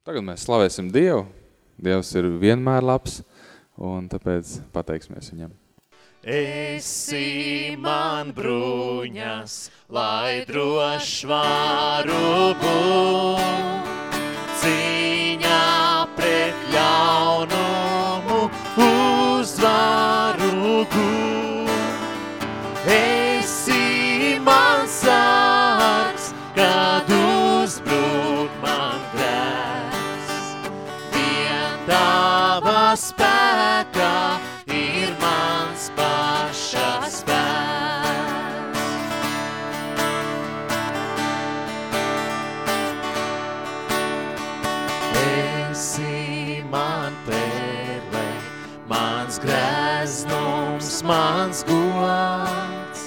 Tagad mēs slavēsim Dievu. Dievs ir vienmēr labs, un tāpēc pateiksimies viņam. Esi man bruņas, lai droši varu būt. Cīņā pret ļaunumu uzvaru gūt. Spēkā ir mans paša spēks. Esi man perle, mans greznums, mans gods,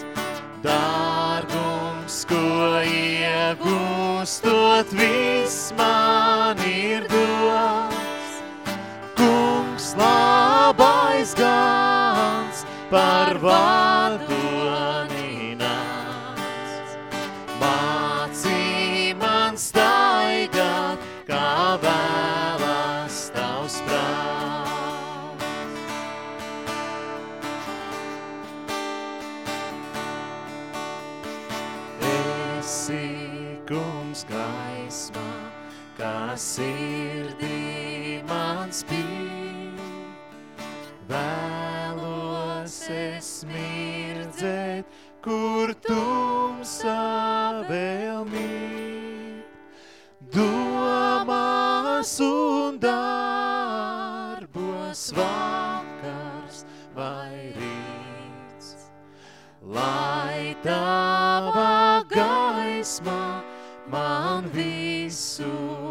dārgums, ko iegūstot, viss man parvar. Kur tumsā vēl mīt. Domās un darbos vakars vai rīts. Lai tava gaisma man visur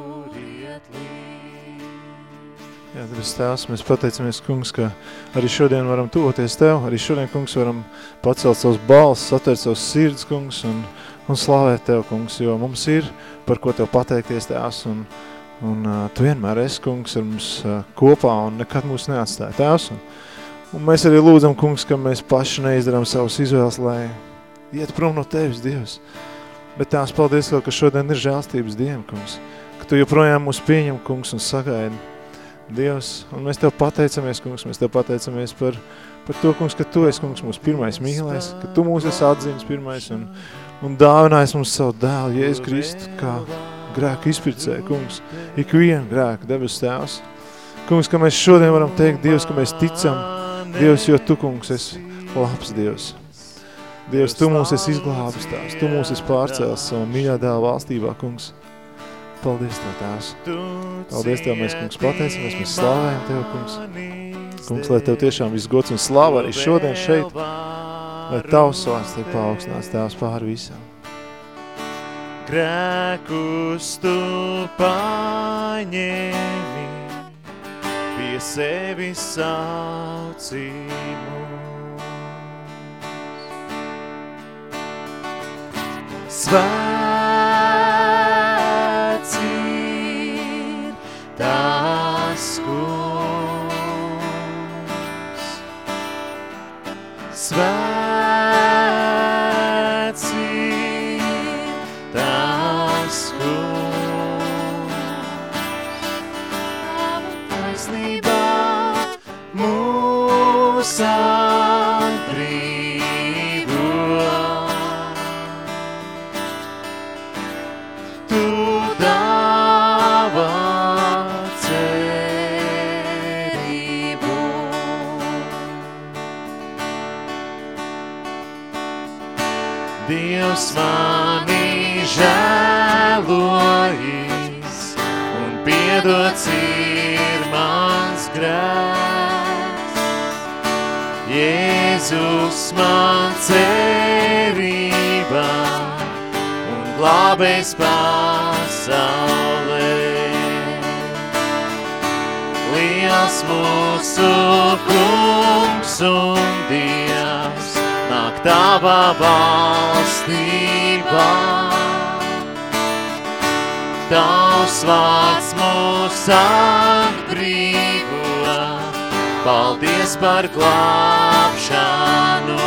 Jā, debes tēvs, mēs pateicamies, kungs, ka arī šodien varam tuvoties Tev, arī šodien, kungs, varam pacelt savus balss, satvērt savus sirds, kungs, un, un slavēt Tev, kungs, jo mums ir par ko Tev pateikties, tēvs, un, un uh, Tu vienmēr esi, kungs, ar mums uh, kopā un nekad mūs neatstāja, tēvs, un, un mēs arī lūdzam, kungs, ka mēs paši neizdarām savus izvēles, lai iet prom no Tevis, Dievs, bet tās paldies, ka šodien ir žēlstības diena, kungs, ka Tu joprojām mūs pieņem, kungs, un sagaidi, Dievs, un mēs Tev pateicamies, kungs, mēs Tev pateicamies par, par to, kungs, ka Tu esi, kungs, mūsu pirmais mīlēs, ka Tu mūs esi atzīmes pirmais un, un dāvinājis mums savu dēlu, Jēzus Kristu, kā grēku izpircē, kungs, ikvienu grēku debes tēvs. Kungs, ka mēs šodien varam teikt, Dievs, ka mēs ticam, Dievs, jo Tu, kungs, esi labs Dievs. Dievs, Tu mūs esi izglābis tās, Tu mūs esi pārcēlis savā mīļā dēla valstībā, kungs. Paldies Tev, tēvs. Paldies Tev, mēs, kungs, pateicamies, mēs slāvējam Tev, kungs. Kungs, lai Tev tiešām viss gods un slāva arī šodien šeit, lai Tavs vārds Tev paaugstinās Tēvs pāri visam. Grēkus tu paņēmi, pie sevis sauci mūs. Svēts Dievs mani žēlojis un piedots ir mans grēks. Jēzus man cerība un glābējs pasaulē. Liels mūsu kungs un Dievs, nāk tavā valstībā. Tavs vārds mūs atbrīvo, paldies par glābšanu.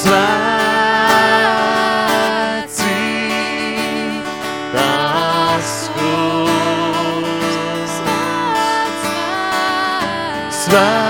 Svēts Svēts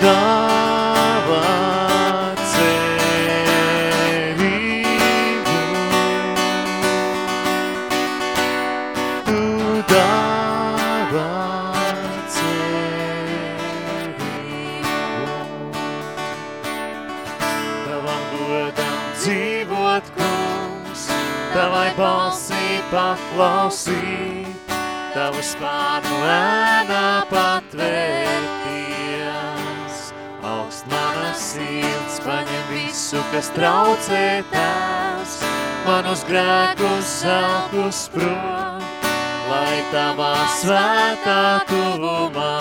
Dāvā cerību. Tu dāvā cerību. Tavam godam dzīvot, kungs, tavai balsī paklausīt, tavu spārnu kas traucē tās, manus grēkus zeltus prom, lai tavā svētā tuvumā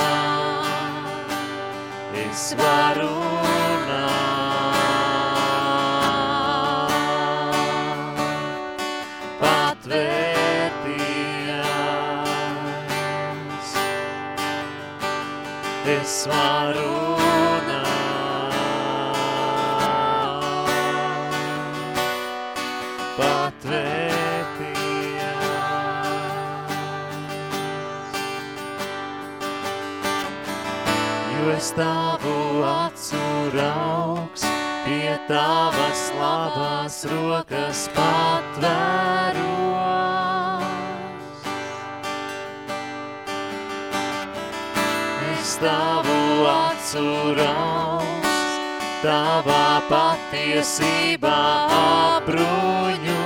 es varu runāt, patvērties. Es tavu acu raugs, pie tavas labās rokas patvēros. Es tavu acu raugs, tavā patiesībā apbruņots.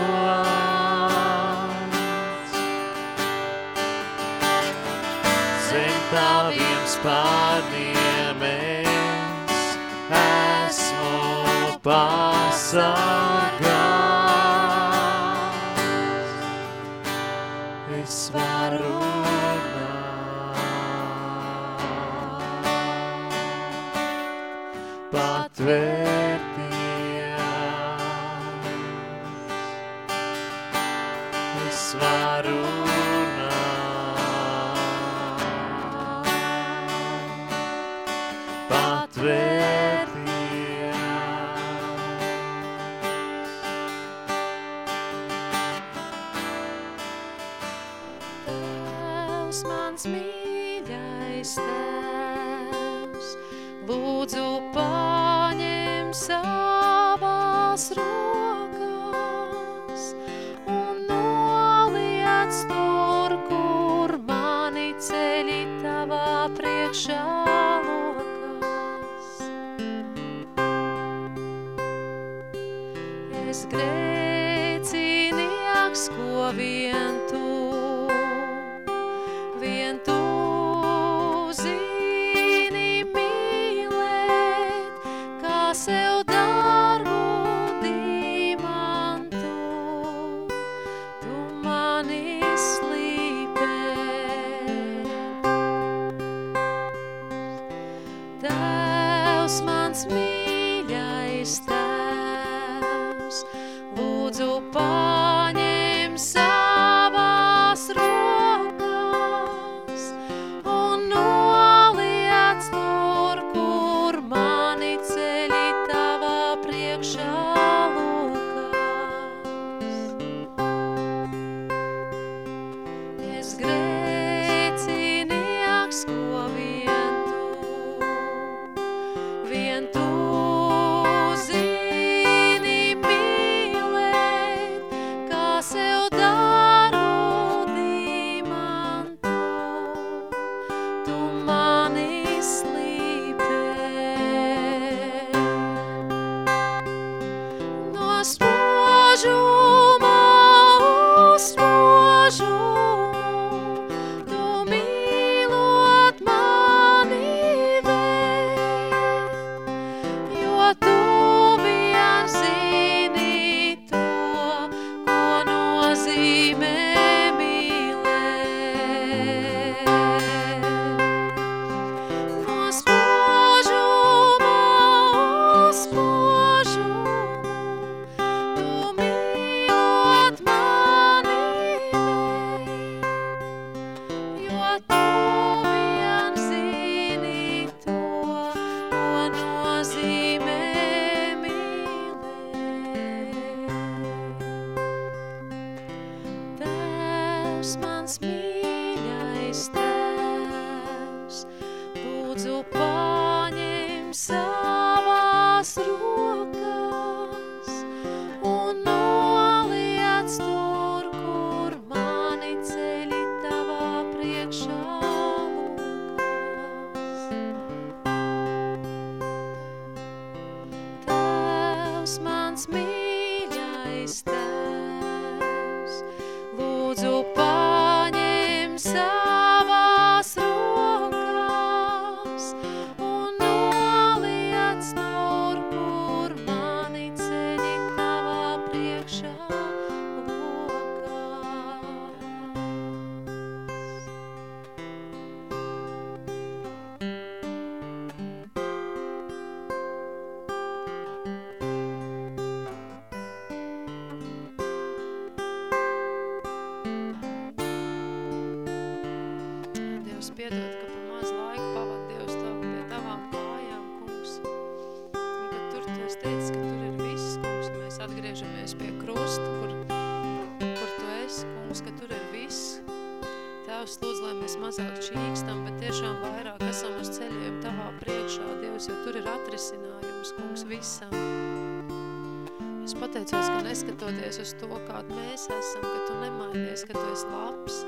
Pasargāts. Es varu runāt, patvērties. Dievs piedod, ka par maz laiku pavad Dievs tavu pie tavām kājām, kungs. Un ka tur tu esi teicis, ka tur ir viss, kungs. Mēs atgriežamies pie krusta, kur, kur tu esi, kungs, ka tur ir viss. Tēvs, lūdzu, lai mēs mazāk čīkstam, bet tiešām vairāk esam uz ceļiem tavā priekšā, Dievs, jo tur ir atrisinājums, kungs, visam. Es pateicos, ka neskatoties uz to, kāda mēs esam, ka tu nemainies, ka tu esi labs,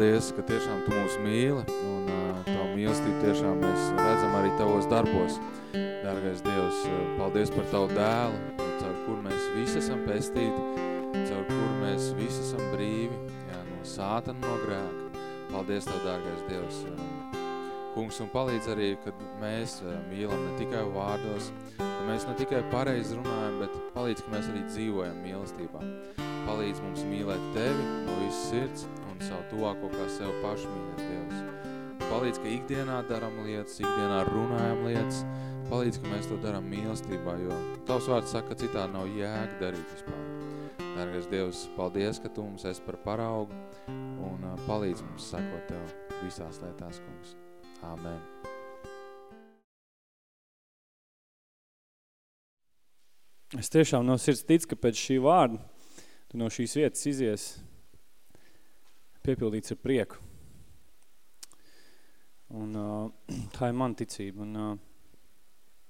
paldies, ka tiešām Tu mūs mīli, un Tavu mīlestību tiešām mēs redzam arī Tavos darbos. Dārgais Dievs, paldies par Tavu dēlu, caur kur mēs visi esam pestīti, caur kur mēs visi esam brīvi, jā, no sātana, no grēka. Paldies Tev, dārgais Dievs. Kungs, un palīdz arī, kad mēs mīlam ne tikai vārdos, ka mēs ne tikai pareizi runājam, bet palīdz, ka mēs arī dzīvojam mīlestībā. Palīdz mums mīlēt Tevi no visas sirds un savu tuvāko kā sev pašu mīlēt, Dievs. Palīdz, ka ikdienā daram lietas, ikdienā runājam lietas. Palīdz, ka mēs to daram mīlestībā, jo Tavs vārds saka, ka citā nav jēga darīt vispār. Dārgais Dievs, paldies, ka Tu mums esi par paraugu un palīdz mums sekot Tev visās lietās, kungs. Āmen. Es tiešām no sirds ticu, ka pēc šī vārda tu no šīs vietas izies piepildīts ar prieku. Un uh, tā ir mana ticība. Un, uh,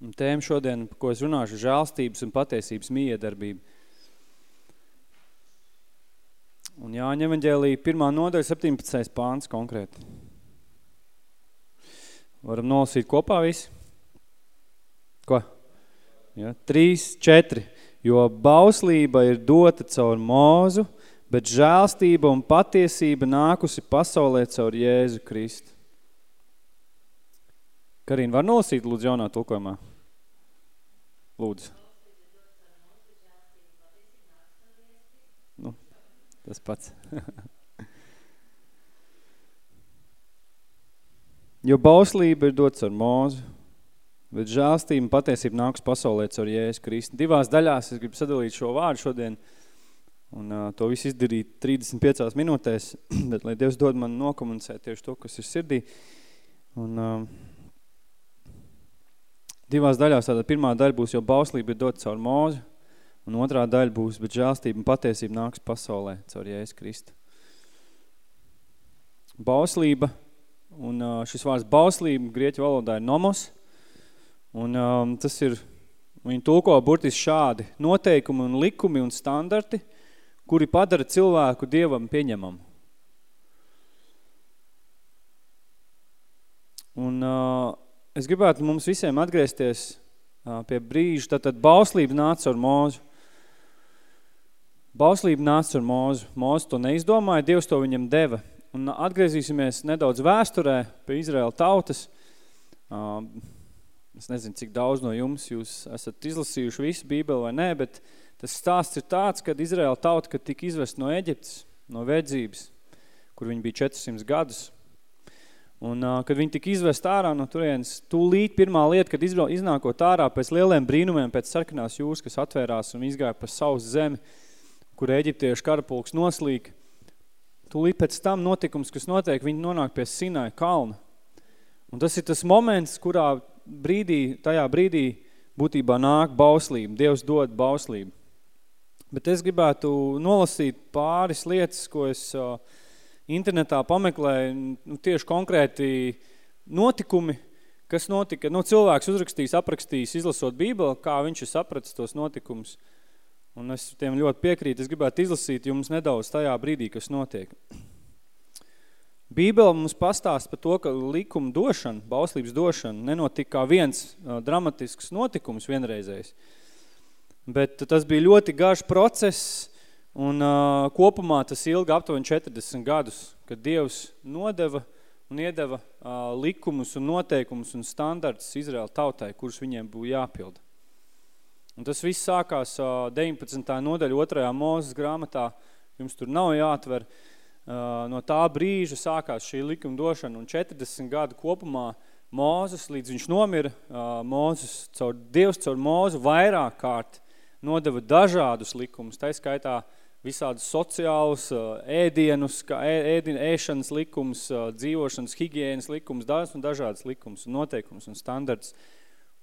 un tēma šodien, par ko es runāšu, žēlstības un patiesības miedarbība. Un Jāņa evaņģēlī pirmā nodaļa 17. pāns konkrēti. Varam nolasīt kopā visi? Ko? Ja, trīs, četri. Jo bauslība ir dota caur mūzu, bet žēlstība un patiesība nākusi pasaulē caur Jēzu Kristu. Karīna, var nolasīt lūdzu jaunā tulkojumā? Lūdzu. Nu, tas pats. jo bauslība ir dots ar mūzu, bet žālstība un patiesība nāks pasaulē caur Jēzus Kristu. Divās daļās es gribu sadalīt šo vārdu šodien un uh, to visu izdarīt 35 minūtēs, bet lai Dievs dod man nokomunicēt tieši to, kas ir sirdī. Un, uh, divās daļās. Tātad pirmā daļa būs, jo bauslība ir dot caur mūzu, un otrā daļa būs, bet žēlstība un patiesība nāks pasaulē caur Jēzus Kristu. Bauslība, un šis vārds bauslība grieķu valodā ir nomos, un um, tas ir, viņi tulko burtiski šādi, noteikumi un likumi un standarti, kuri padara cilvēku dievam pieņemamu. Un uh, es gribētu mums visiem atgriezties uh, pie brīža, tad, tad bauslība nāca ar mūzu. Bauslība nāca ar mūzu. Mūzu to neizdomāja, Dievs to viņam deva. Un atgriezīsimies nedaudz vēsturē pie Izraēla tautas. Uh, es nezinu, cik daudz no jums jūs esat izlasījuši visu Bībeli vai nē, bet tas stāsts ir tāds, kad Izraēla tauta, kad tika izvest no Eģiptes, no verdzības, kur viņi bija 400 gadus, Un, kad viņi tika izvest ārā no turienes, tūlīt pirmā lieta, kad izbrau, iznākot ārā pēc lieliem brīnumiem, pēc sarkanās jūras, kas atvērās un izgāja pa savus zemi, kur eģiptiešu karapulks noslīka, tūlīt pēc tam notikums, kas notiek, viņi nonāk pie Sinai kalna. Un tas ir tas moments, kurā brīdī, tajā brīdī būtībā nāk bauslība, Dievs dod bauslību. Bet es gribētu nolasīt pāris lietas, ko es internetā pameklēju nu, tieši konkrēti notikumi, kas notika. Nu, cilvēks uzrakstījis, aprakstījis, izlasot Bībeli, kā viņš ir sapratis tos notikumus. Un es tiem ļoti piekrītu. Es gribētu izlasīt jums nedaudz tajā brīdī, kas notiek. Bībele mums pastāst par to, ka likuma došana, bauslības došana nenotika kā viens dramatisks notikums vienreizējs. Bet tas bija ļoti garš process, Un uh, kopumā tas ilga aptuveni 40 gadus, kad Dievs nodeva un iedeva uh, likumus un noteikumus un standartus Izraēla tautai, kurus viņiem būtu jāpilda. Un tas viss sākās uh, 19. nodaļa otrajā mūzes grāmatā, jums tur nav jāatver. Uh, no tā brīža sākās šī likuma došana un 40 gadu kopumā Mūzes, līdz viņš nomira, uh, Mūzes, caur Dievs caur Mūzu vairāk kārt nodeva dažādus likumus, tā skaitā uh, visādus sociālus ēdienus, kā ēdien, ēšanas likums, dzīvošanas, higienas likums, daudz un dažādas likums un noteikums un standarts,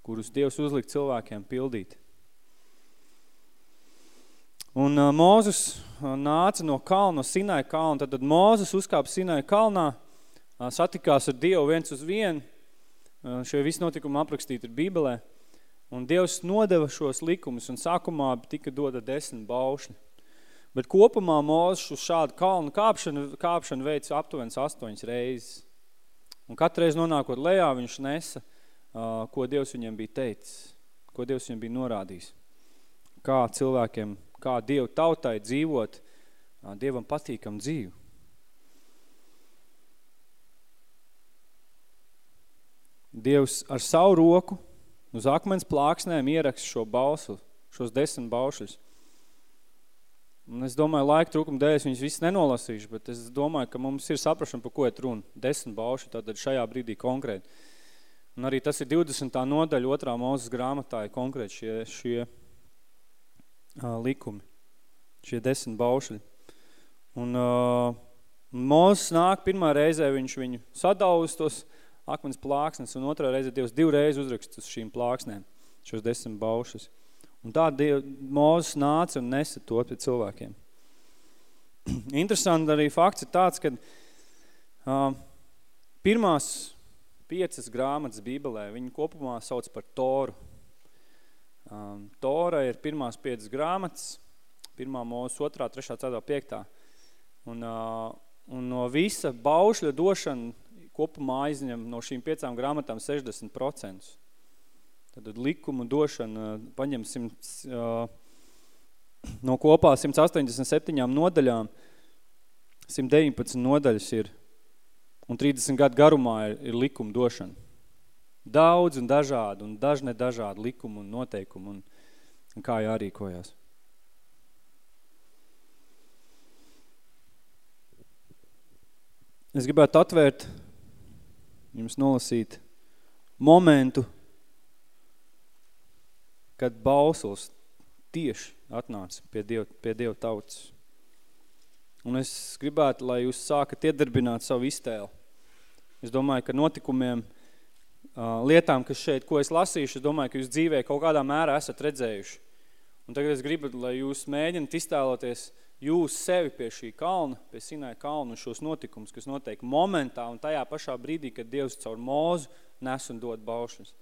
kurus Dievs uzlikt cilvēkiem pildīt. Un uh, Mūzus nāca no kalna, no Sinai kalna, tad, tad Mūzus uzkāpa Sinai kalnā, uh, satikās ar Dievu viens uz vienu, uh, šie visi notikumi aprakstīti ir Bībelē, un Dievs nodeva šos likumus, un sākumā tika doda desmit baušļi. Bet kopumā Mūzes uz šādu kalnu kāpšanu, kāpšanu veids aptuvens astoņas reizes. Un katru reizi nonākot lejā, viņš nesa, ko Dievs viņam bija teicis, ko Dievs viņam bija norādījis. Kā cilvēkiem, kā Dievu tautai dzīvot, Dievam patīkam dzīvu. Dievs ar savu roku uz akmens plāksnēm ierakst šo balsu, šos desmit baušļus. Un es domāju, laika trūkuma dēļ es viņus visus nenolasīšu, bet es domāju, ka mums ir saprašana, par ko ir runa. Desmit bauši, tātad šajā brīdī konkrēti. Un arī tas ir 20. nodaļa otrā mūzes grāmatā ir konkrēti šie, šie uh, likumi, šie desmit baušļi. Un uh, Mūzes nāk pirmā reizē, viņš viņu sadauz tos akmens plāksnes, un otrā reizē Dievs divreiz uzrakst uz šīm plāksnēm, šos desmit baušus. Un tā Mūzes nāca un nesa to pie cilvēkiem. Interesanti arī fakts ir tāds, ka uh, pirmās piecas grāmatas Bībelē, viņi kopumā sauc par Toru. Um, Tora ir pirmās piecas grāmatas, pirmā mūsu otrā, trešā, ceturtā, piektā. Un, uh, un no visa baušļa došana kopumā aizņem no šīm piecām grāmatām 60%. Tad likumu došana paņem 100, uh, no kopā 187 nodaļām, 119 nodaļas ir, un 30 gadu garumā ir, ir likuma došana. Daudz un dažādi, un dažne dažādi likumi un noteikumi, un, un kā jārīkojās. Es gribētu atvērt, jums nolasīt momentu, kad bausls tieši atnāca pie Dieva, pie Dieva tautas. Un es gribētu, lai jūs sākat iedarbināt savu iztēli. Es domāju, ka notikumiem lietām, kas šeit, ko es lasīšu, es domāju, ka jūs dzīvē kaut kādā mērā esat redzējuši. Un tagad es gribu, lai jūs mēģināt iztēloties jūs sevi pie šī kalna, pie Sinai kalna un šos notikumus, kas notiek momentā un tajā pašā brīdī, kad Dievs caur mūzu nes un dod baušas.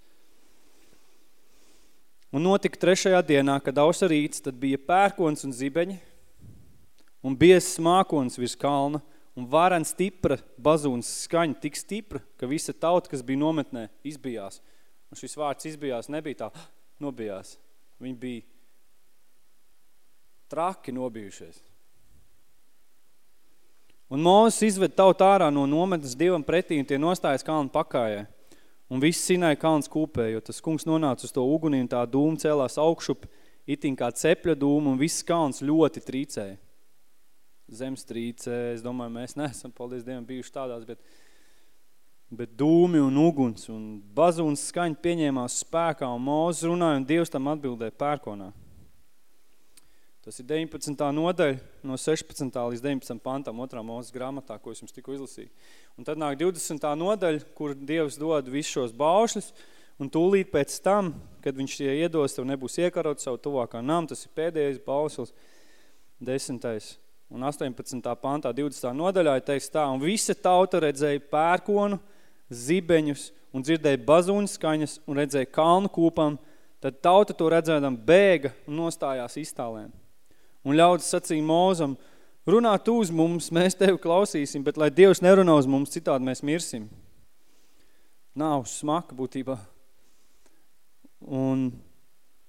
Un notika trešajā dienā, kad ausa rīts, tad bija pērkons un zibeņi, un biezs mākons virs kalna, un varen stipra bazūnas skaņa, tik stipra, ka visa tauta, kas bija nometnē, izbijās. Un šis vārds izbijās nebija tā, nobijās. Viņi bija traki nobijušies. Un Mūzes izved tautu ārā no nometnes divam pretī, un tie nostājas kalnu pakājai. Un viss sināja kalns kūpē, jo tas kungs nonāca uz to uguni, un tā dūma cēlās augšup, itin kā cepļa dūma, un viss kalns ļoti trīcēja. Zemstrīcē, es domāju, mēs neesam, paldies Dievam, bijuši tādās, bet, bet dūmi un uguns, un bazūns skaņa pieņēmās spēkā, un Mūzes runāja, un Dievs tam atbildēja pērkonā. Tas ir 19. nodaļa no 16. līdz 19. pantam otrā mūzes grāmatā, ko es jums tikko izlasīju. Un tad nāk 20. nodaļa, kur Dievs dod visus šos baušļus, un tūlīt pēc tam, kad viņš tie iedos, tev nebūs iekarot savu tuvākā nam, tas ir pēdējais bauslis, 10. un 18. pantā 20. nodaļā ir teiks tā, un visa tauta redzēja pērkonu, zibeņus un dzirdēja bazūņu skaņas un redzēja kalnu kūpam, tad tauta to redzēdam bēga un nostājās iztālēm. Un ļaudis sacīja Mūzam, runā tu uz mums, mēs tevi klausīsim, bet lai Dievs nerunā uz mums, citādi mēs mirsim. Nav smaka būtībā. Un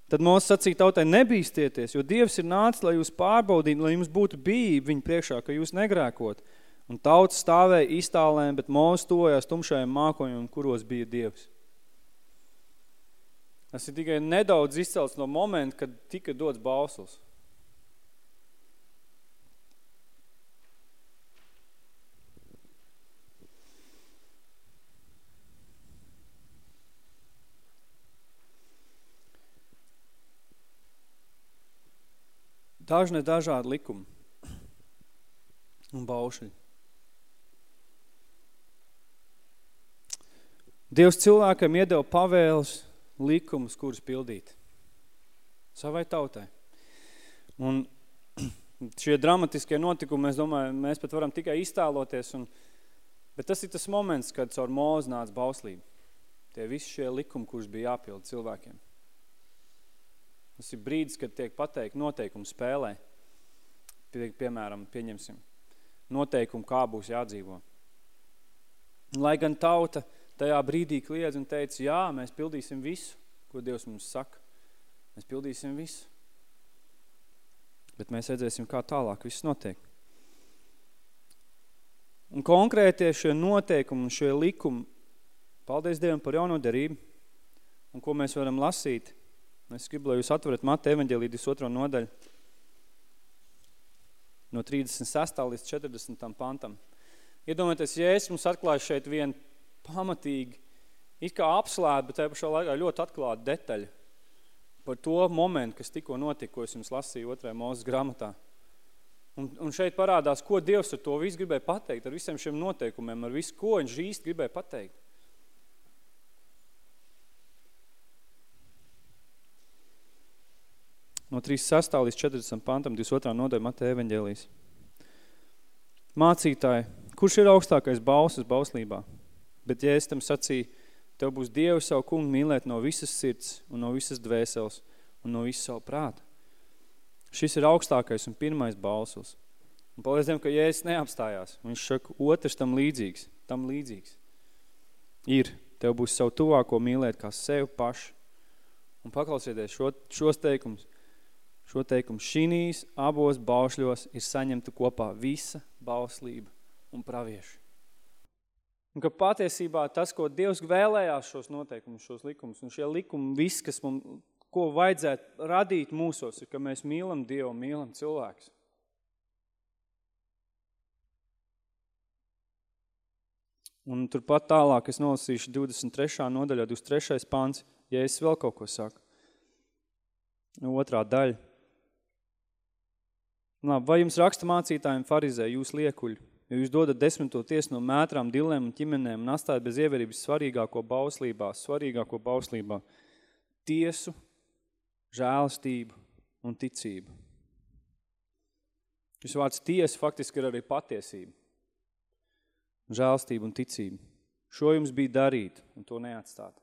tad Mūzes sacīja tautai, nebīstieties, jo Dievs ir nācis, lai jūs pārbaudītu, lai jums būtu bijība viņa priekšā, ka jūs negrēkot. Un tauts stāvēja iztālēm, bet Mūzes tojās tumšajiem mākoņiem, kuros bija Dievs. Tas ir tikai nedaudz izcelts no momenta, kad tika dots bausls. Dažne dažādi likumi un baušļi. Dievs cilvēkam iedeva pavēles likumus, kurus pildīt savai tautai. Un šie dramatiskie notikumi, es domāju, mēs pat varam tikai iztēloties, un, bet tas ir tas moments, kad caur mūzu nāca bauslība. Tie visi šie likumi, kurus bija jāpild cilvēkiem. Tas ir brīdis, kad tiek pateikt noteikumu spēlē. Pie, piemēram, pieņemsim, noteikumu, kā būs jādzīvo. Lai gan tauta tajā brīdī kliedz un teica, jā, mēs pildīsim visu, ko Dievs mums saka. Mēs pildīsim visu. Bet mēs redzēsim, kā tālāk viss notiek. Un konkrētie šie noteikumi un šie likumi, paldies Dievam par jauno derību, un ko mēs varam lasīt Es gribu, lai jūs atverat Mata evaņģēlī 22. nodaļu no 36. līdz 40. pantam. Iedomājieties, Jēzus mums atklāja šeit vienu pamatīgi, it kā apslēta, bet tajā pašā laikā ļoti atklāta detaļa par to momentu, kas tikko notika, ko es jums lasīju otrajā mūzes grāmatā. Un, un šeit parādās, ko Dievs ar to visu gribēja pateikt, ar visiem šiem noteikumiem, ar visu, ko viņš īsti gribēja pateikt. No 36. līdz 40. pantam, 22. nodaļa Mateja evaņģēlijas. Mācītāji, kurš ir augstākais bausas bauslībā? Bet es tam sacīju, tev būs Dievu savu kungu mīlēt no visas sirds un no visas dvēseles un no visas savu prāta. Šis ir augstākais un pirmais bausls. Un paldies Dievam, ka Jēzus neapstājās. Viņš saka, otrs tam līdzīgs, tam līdzīgs. Ir, tev būs savu tuvāko mīlēt kā sevi pašu. Un paklausieties šo, šos teikumus šo teikumu šinīs abos baušļos ir saņemta kopā visa bauslība un pravieši. Un ka patiesībā tas, ko Dievs vēlējās šos noteikumus, šos likumus, un šie likumi, viss, kas mums, ko vajadzētu radīt mūsos, ir, ka mēs mīlam Dievu, mīlam cilvēks. Un turpat tālāk es nolasīšu 23. nodaļā, 23. pāns, ja es vēl kaut ko saku. Otrā daļa. Labi, vai jums raksta mācītājiem farizē, jūs liekuļi, jo jūs dodat desmito tiesu no mētrām, dilēm un ķimenēm un atstājat bez ieverības svarīgāko bauslībā, svarīgāko bauslībā – tiesu, žēlastību un ticību. Šis vārds tiesa faktiski ir arī patiesība. Žēlastība un ticība. Šo jums bija darīt un to neatstāt.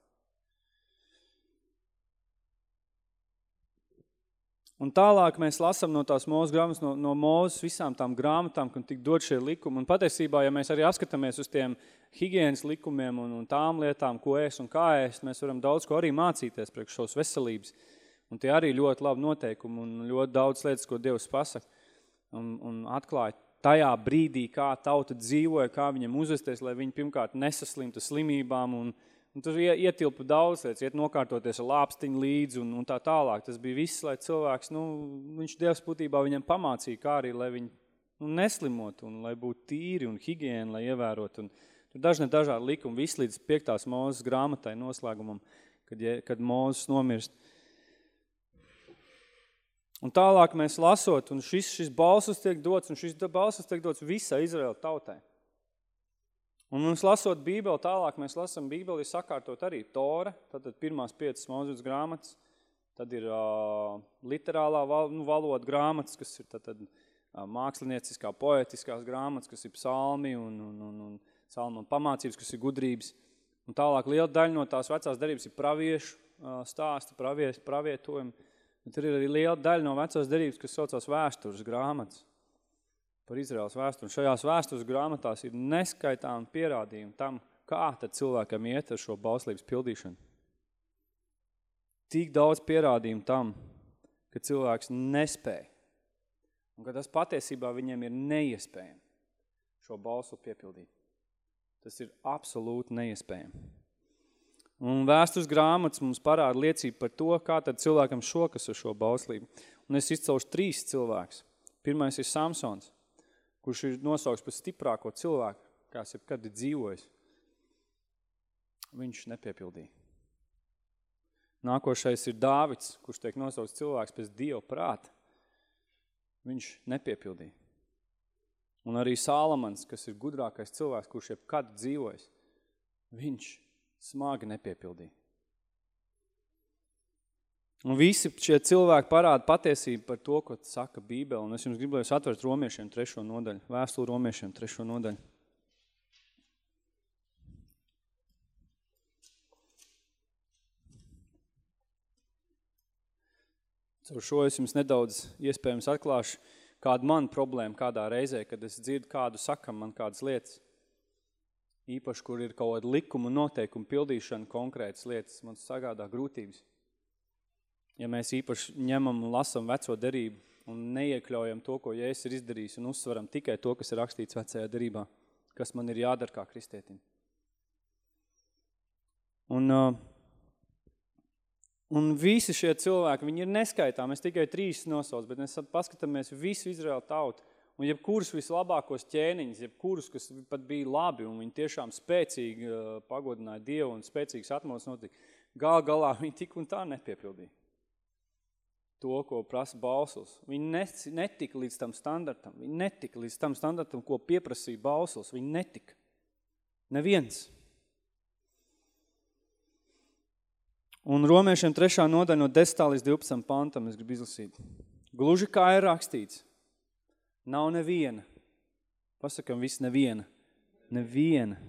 Un tālāk mēs lasām no tās mūzes grāmatas, no, no mūzes visām tām grāmatām, kam tik dod šie likumi. Un patiesībā, ja mēs arī apskatāmies uz tiem higienas likumiem un, un tām lietām, ko ēst un kā ēst, mēs varam daudz ko arī mācīties priekš šos veselības. Un tie arī ļoti labi noteikumi un ļoti daudz lietas, ko Dievs pasaka un, un atklāja tajā brīdī, kā tauta dzīvoja, kā viņam uzvesties, lai viņi pirmkārt nesaslimtu slimībām un, Un tur ietilpa daudz lietas, iet nokārtoties ar lāpstiņu līdzi un, un tā tālāk. Tas bija viss, lai cilvēks, nu, viņš Dievs būtībā viņam pamācīja, kā arī, lai viņi nu, neslimot un lai būtu tīri un higiēna, lai ievērot. Un, tur dažne dažādi likumi, viss līdz piektās mūzes grāmatai noslēgumam, kad, kad mūzes nomirst. Un tālāk mēs lasot, un šis, šis balsus tiek dots, un šis balsus tiek dots visai Izraela tautai. Un mums lasot Bībeli tālāk, mēs lasam Bībeli sakārtot arī Tora, tātad pirmās piecas mūzes grāmatas, tad ir uh, literālā val, nu, valoda grāmatas, kas ir tātad uh, mākslinieciskā, poetiskās grāmatas, kas ir psalmi un, un, un, un salma un pamācības, kas ir gudrības. Un tālāk liela daļa no tās vecās darības ir praviešu uh, stāsti, pravies, pravietojumi. Un tur ir arī liela daļa no vecās darības, kas saucās vēstures grāmatas par Izraels vēsturi. Šajās vēstures grāmatās ir neskaitām pierādījumi tam, kā tad cilvēkam iet ar šo bauslības pildīšanu. Tik daudz pierādījumu tam, ka cilvēks nespēja un ka tas patiesībā viņiem ir neiespējami šo balsu piepildīt. Tas ir absolūti neiespējami. Un vēstures grāmatas mums parāda liecību par to, kā tad cilvēkam šokas ar šo bauslību. Un es izcelšu trīs cilvēks. Pirmais ir Samsons kurš ir nosauks par stiprāko cilvēku, kāds jebkad ir dzīvojis, viņš nepiepildīja. Nākošais ir Dāvids, kurš tiek nosauks cilvēks pēc Dieva prāta. Viņš nepiepildīja. Un arī Sālamans, kas ir gudrākais cilvēks, kurš jebkad dzīvojis, viņš smagi nepiepildīja. Un visi šie cilvēki parāda patiesību par to, ko saka Bībele. Un es jums gribēju atvērt romiešiem trešo nodaļu, vēstuli romiešiem trešo nodaļu. Caur šo es jums nedaudz iespējams atklāšu kādu man problēmu kādā reizē, kad es dzirdu kādu sakam man kādas lietas. Īpaši, kur ir kaut kāda likuma noteikuma pildīšana konkrētas lietas, man sagādā grūtības ja mēs īpaši ņemam un lasam veco derību un neiekļaujam to, ko Jēzus ir izdarījis un uzsveram tikai to, kas ir rakstīts vecajā derībā, kas man ir jādara kā kristietim. Un, uh, un visi šie cilvēki, viņi ir neskaitām, es tikai trīs nosauc, bet mēs paskatāmies visu Izraēlu tautu, un jebkurus vislabākos ķēniņus, jebkurus, kas pat bija labi, un viņi tiešām spēcīgi uh, pagodināja Dievu un spēcīgs atmodas notika, gal galā viņi tik un tā nepiepildīja to, ko prasa Bausls. Viņi netika līdz tam standartam. Viņi netika līdz tam standartam, ko pieprasīja Bausls. Viņi netika. Neviens. Un romiešiem trešā nodaļa no 10. līdz 12. pantam es gribu izlasīt. Gluži kā ir rakstīts. Nav neviena. Pasakam, viss neviena. Neviena.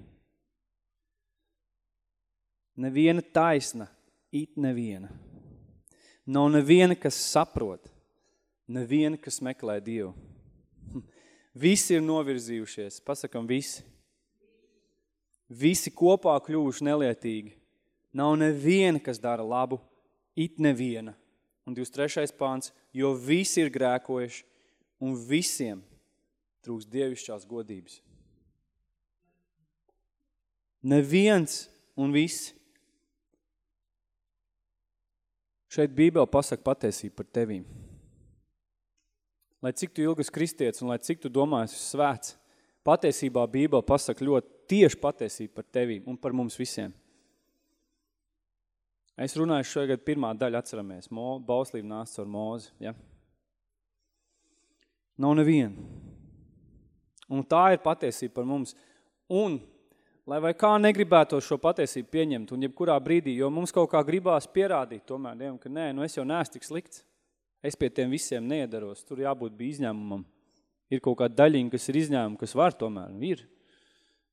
Neviena taisna. It neviena. Nav neviena, kas saprot, neviena, kas meklē Dievu. Visi ir novirzījušies, pasakam visi. Visi kopā kļuvuši nelietīgi. Nav neviena, kas dara labu, it neviena. Un 23. pāns, jo visi ir grēkojuši un visiem trūks dievišķās godības. Neviens un visi. Šeit Bībele pasaka patiesību par tevīm. Lai cik tu ilgas kristietis un lai cik tu domājas svēts, patiesībā Bībele pasaka ļoti tieši patiesību par tevīm un par mums visiem. Es runāju šogad pirmā daļa atceramies, Mo, bauslība nāca ar mūzi, ja? Nav neviena. Un tā ir patiesība par mums. Un, lai vai kā negribētu šo patiesību pieņemt, un jebkurā brīdī, jo mums kaut kā gribās pierādīt tomēr Dievam, ka nē, nu es jau neesmu tik slikts. Es pie tiem visiem neiedaros, tur jābūt bija izņēmumam. Ir kaut kāda daļiņa, kas ir izņēmuma, kas var tomēr, ir.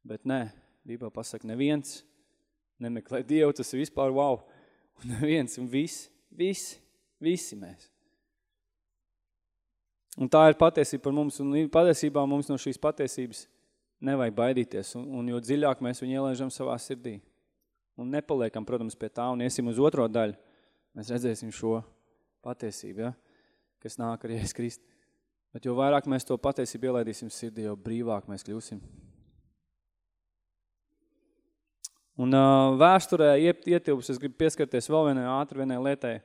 Bet nē, Bībele pasaka, neviens nemeklē Dievu, tas ir vispār wow. Un neviens, un visi, visi, visi mēs. Un tā ir patiesība par mums, un patiesībā mums no šīs patiesības nevajag baidīties, un, un jo dziļāk mēs viņu ielaižam savā sirdī. Un nepaliekam, protams, pie tā, un iesim uz otro daļu, mēs redzēsim šo patiesību, ja? kas nāk ar Jēzus Kristu. Bet jo vairāk mēs to patiesību ielaidīsim sirdī, jo brīvāk mēs kļūsim. Un uh, vēsturē ietilpus, es gribu pieskarties vēl vienai ātri vienai lietai.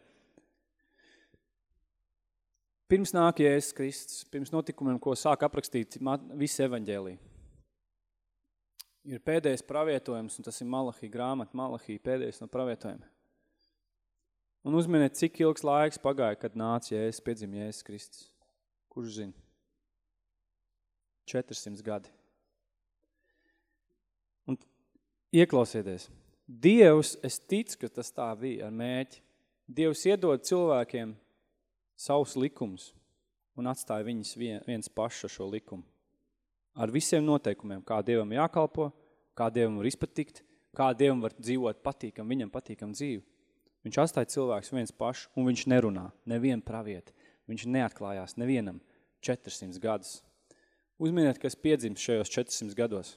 Pirms nāk Jēzus Kristus, pirms notikumiem, ko sāk aprakstīt visi evaņģēlī. Ir pēdējais pravietojums, un tas ir Malahī grāmata, Malahī pēdējais no pravietojumiem. Un uzminiet, cik ilgs laiks pagāja, kad nāca Jēzus, piedzim Jēzus Kristus. Kurš zina? 400 gadi. Un ieklausieties, Dievs, es ticu, ka tas tā bija ar mēķi. Dievs iedod cilvēkiem savus likumus un atstāja viņus vien, viens pašs šo likumu. Ar visiem noteikumiem, kā Dievam jākalpo, kā Dievam var izpatikt, kā Dievam var dzīvot patīkam, viņam patīkam dzīvi. Viņš atstāja cilvēks viens pašs, un viņš nerunā, nevienu pravieti. Viņš neatklājās nevienam 400 gadus. Uzminiet, kas piedzims šajos 400 gados.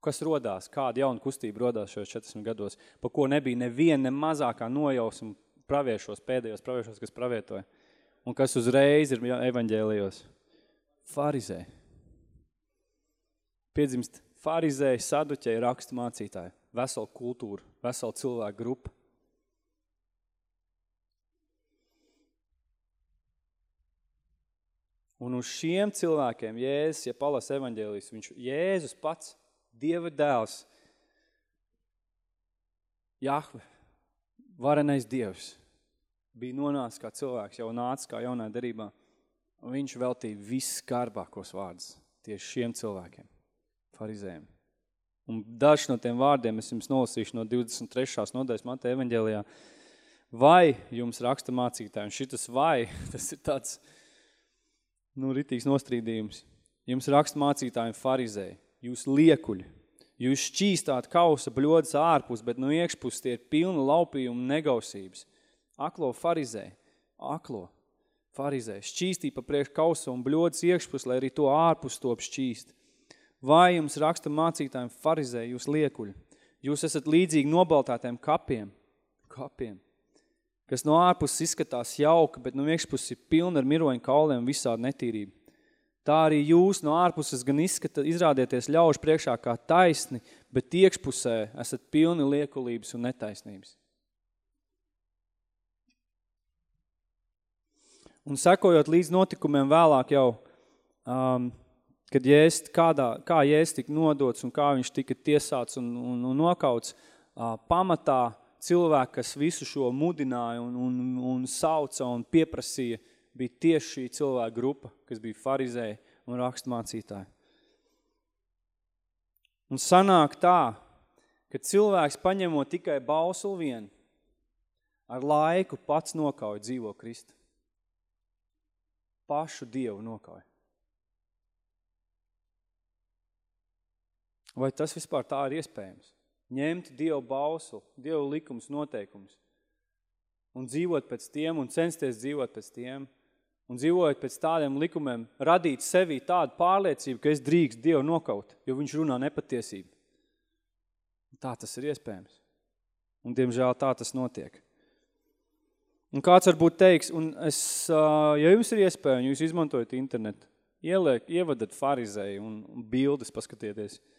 Kas rodās, kāda jauna kustība rodās šajos 400 gados, pa ko nebija neviena ne mazākā nojausma praviešos, pēdējos praviešos, kas pravietoja. Un kas uzreiz ir evaņģēlijos? Farizē. Piedzimst farizēji, saduķēji, rakstu mācītāji. Vesela kultūra, vesela cilvēku grupa. Un uz šiem cilvēkiem Jēzus, ja palas evaņģēlijas, viņš Jēzus pats, Dieva dēls, Jahve, varenais Dievs, bija nonācis kā cilvēks, jau nācis kā jaunā derībā, un viņš veltīja visskarbākos vārdus tieši šiem cilvēkiem, farizējiem. Un dažs no tiem vārdiem es jums nolasīšu no 23. nodaļas Mateja evaņģēlijā. Vai jums raksta mācītāji, un šitas vai, tas ir tāds, nu, ritīgs nostrīdījums. Jums raksta mācītājiem farizēji, jūs liekuļi, jūs šķīstāt kausa bļodas ārpus, bet no iekšpus tie ir pilna laupījuma negausības. Aklo farizē, aklo farizē, šķīstī pa priekš kausa un bļodas iekšpus, lai arī to ārpus top šķīst. Vai jums raksta mācītājiem farizē, jūs liekuļi, jūs esat līdzīgi nobaltātiem kapiem, kapiem, kas no ārpuses izskatās jauka, bet no iekšpuses ir pilna ar miroņu kauliem visādi netīrību. Tā arī jūs no ārpuses gan izskata, izrādieties ļaužu priekšā kā taisni, bet iekšpusē esat pilni liekulības un netaisnības. Un sekojot līdz notikumiem vēlāk jau, um, kad jēst, kādā, kā jēst tika nodots un kā viņš tika tiesāts un, un, un nokauts, uh, pamatā cilvēki, kas visu šo mudināja un, un, un sauca un pieprasīja, bija tieši šī cilvēka grupa, kas bija farizēji un rakstmācītāji. Un sanāk tā, ka cilvēks paņemot tikai bausuli vien, ar laiku pats nokauj dzīvo Kristu. Pašu Dievu nokauj. Vai tas vispār tā ir iespējams? ņemt Dievu balsu, Dievu likums, noteikums un dzīvot pēc tiem un censties dzīvot pēc tiem un dzīvojot pēc tādiem likumiem, radīt sevī tādu pārliecību, ka es drīkst Dievu nokaut, jo viņš runā nepatiesību. Tā tas ir iespējams. Un, diemžēl, tā tas notiek. Un kāds varbūt teiks, un es, ja jums ir iespēja, un jūs izmantojat internetu, ieliek, ievadat farizēju un, bildes paskatieties –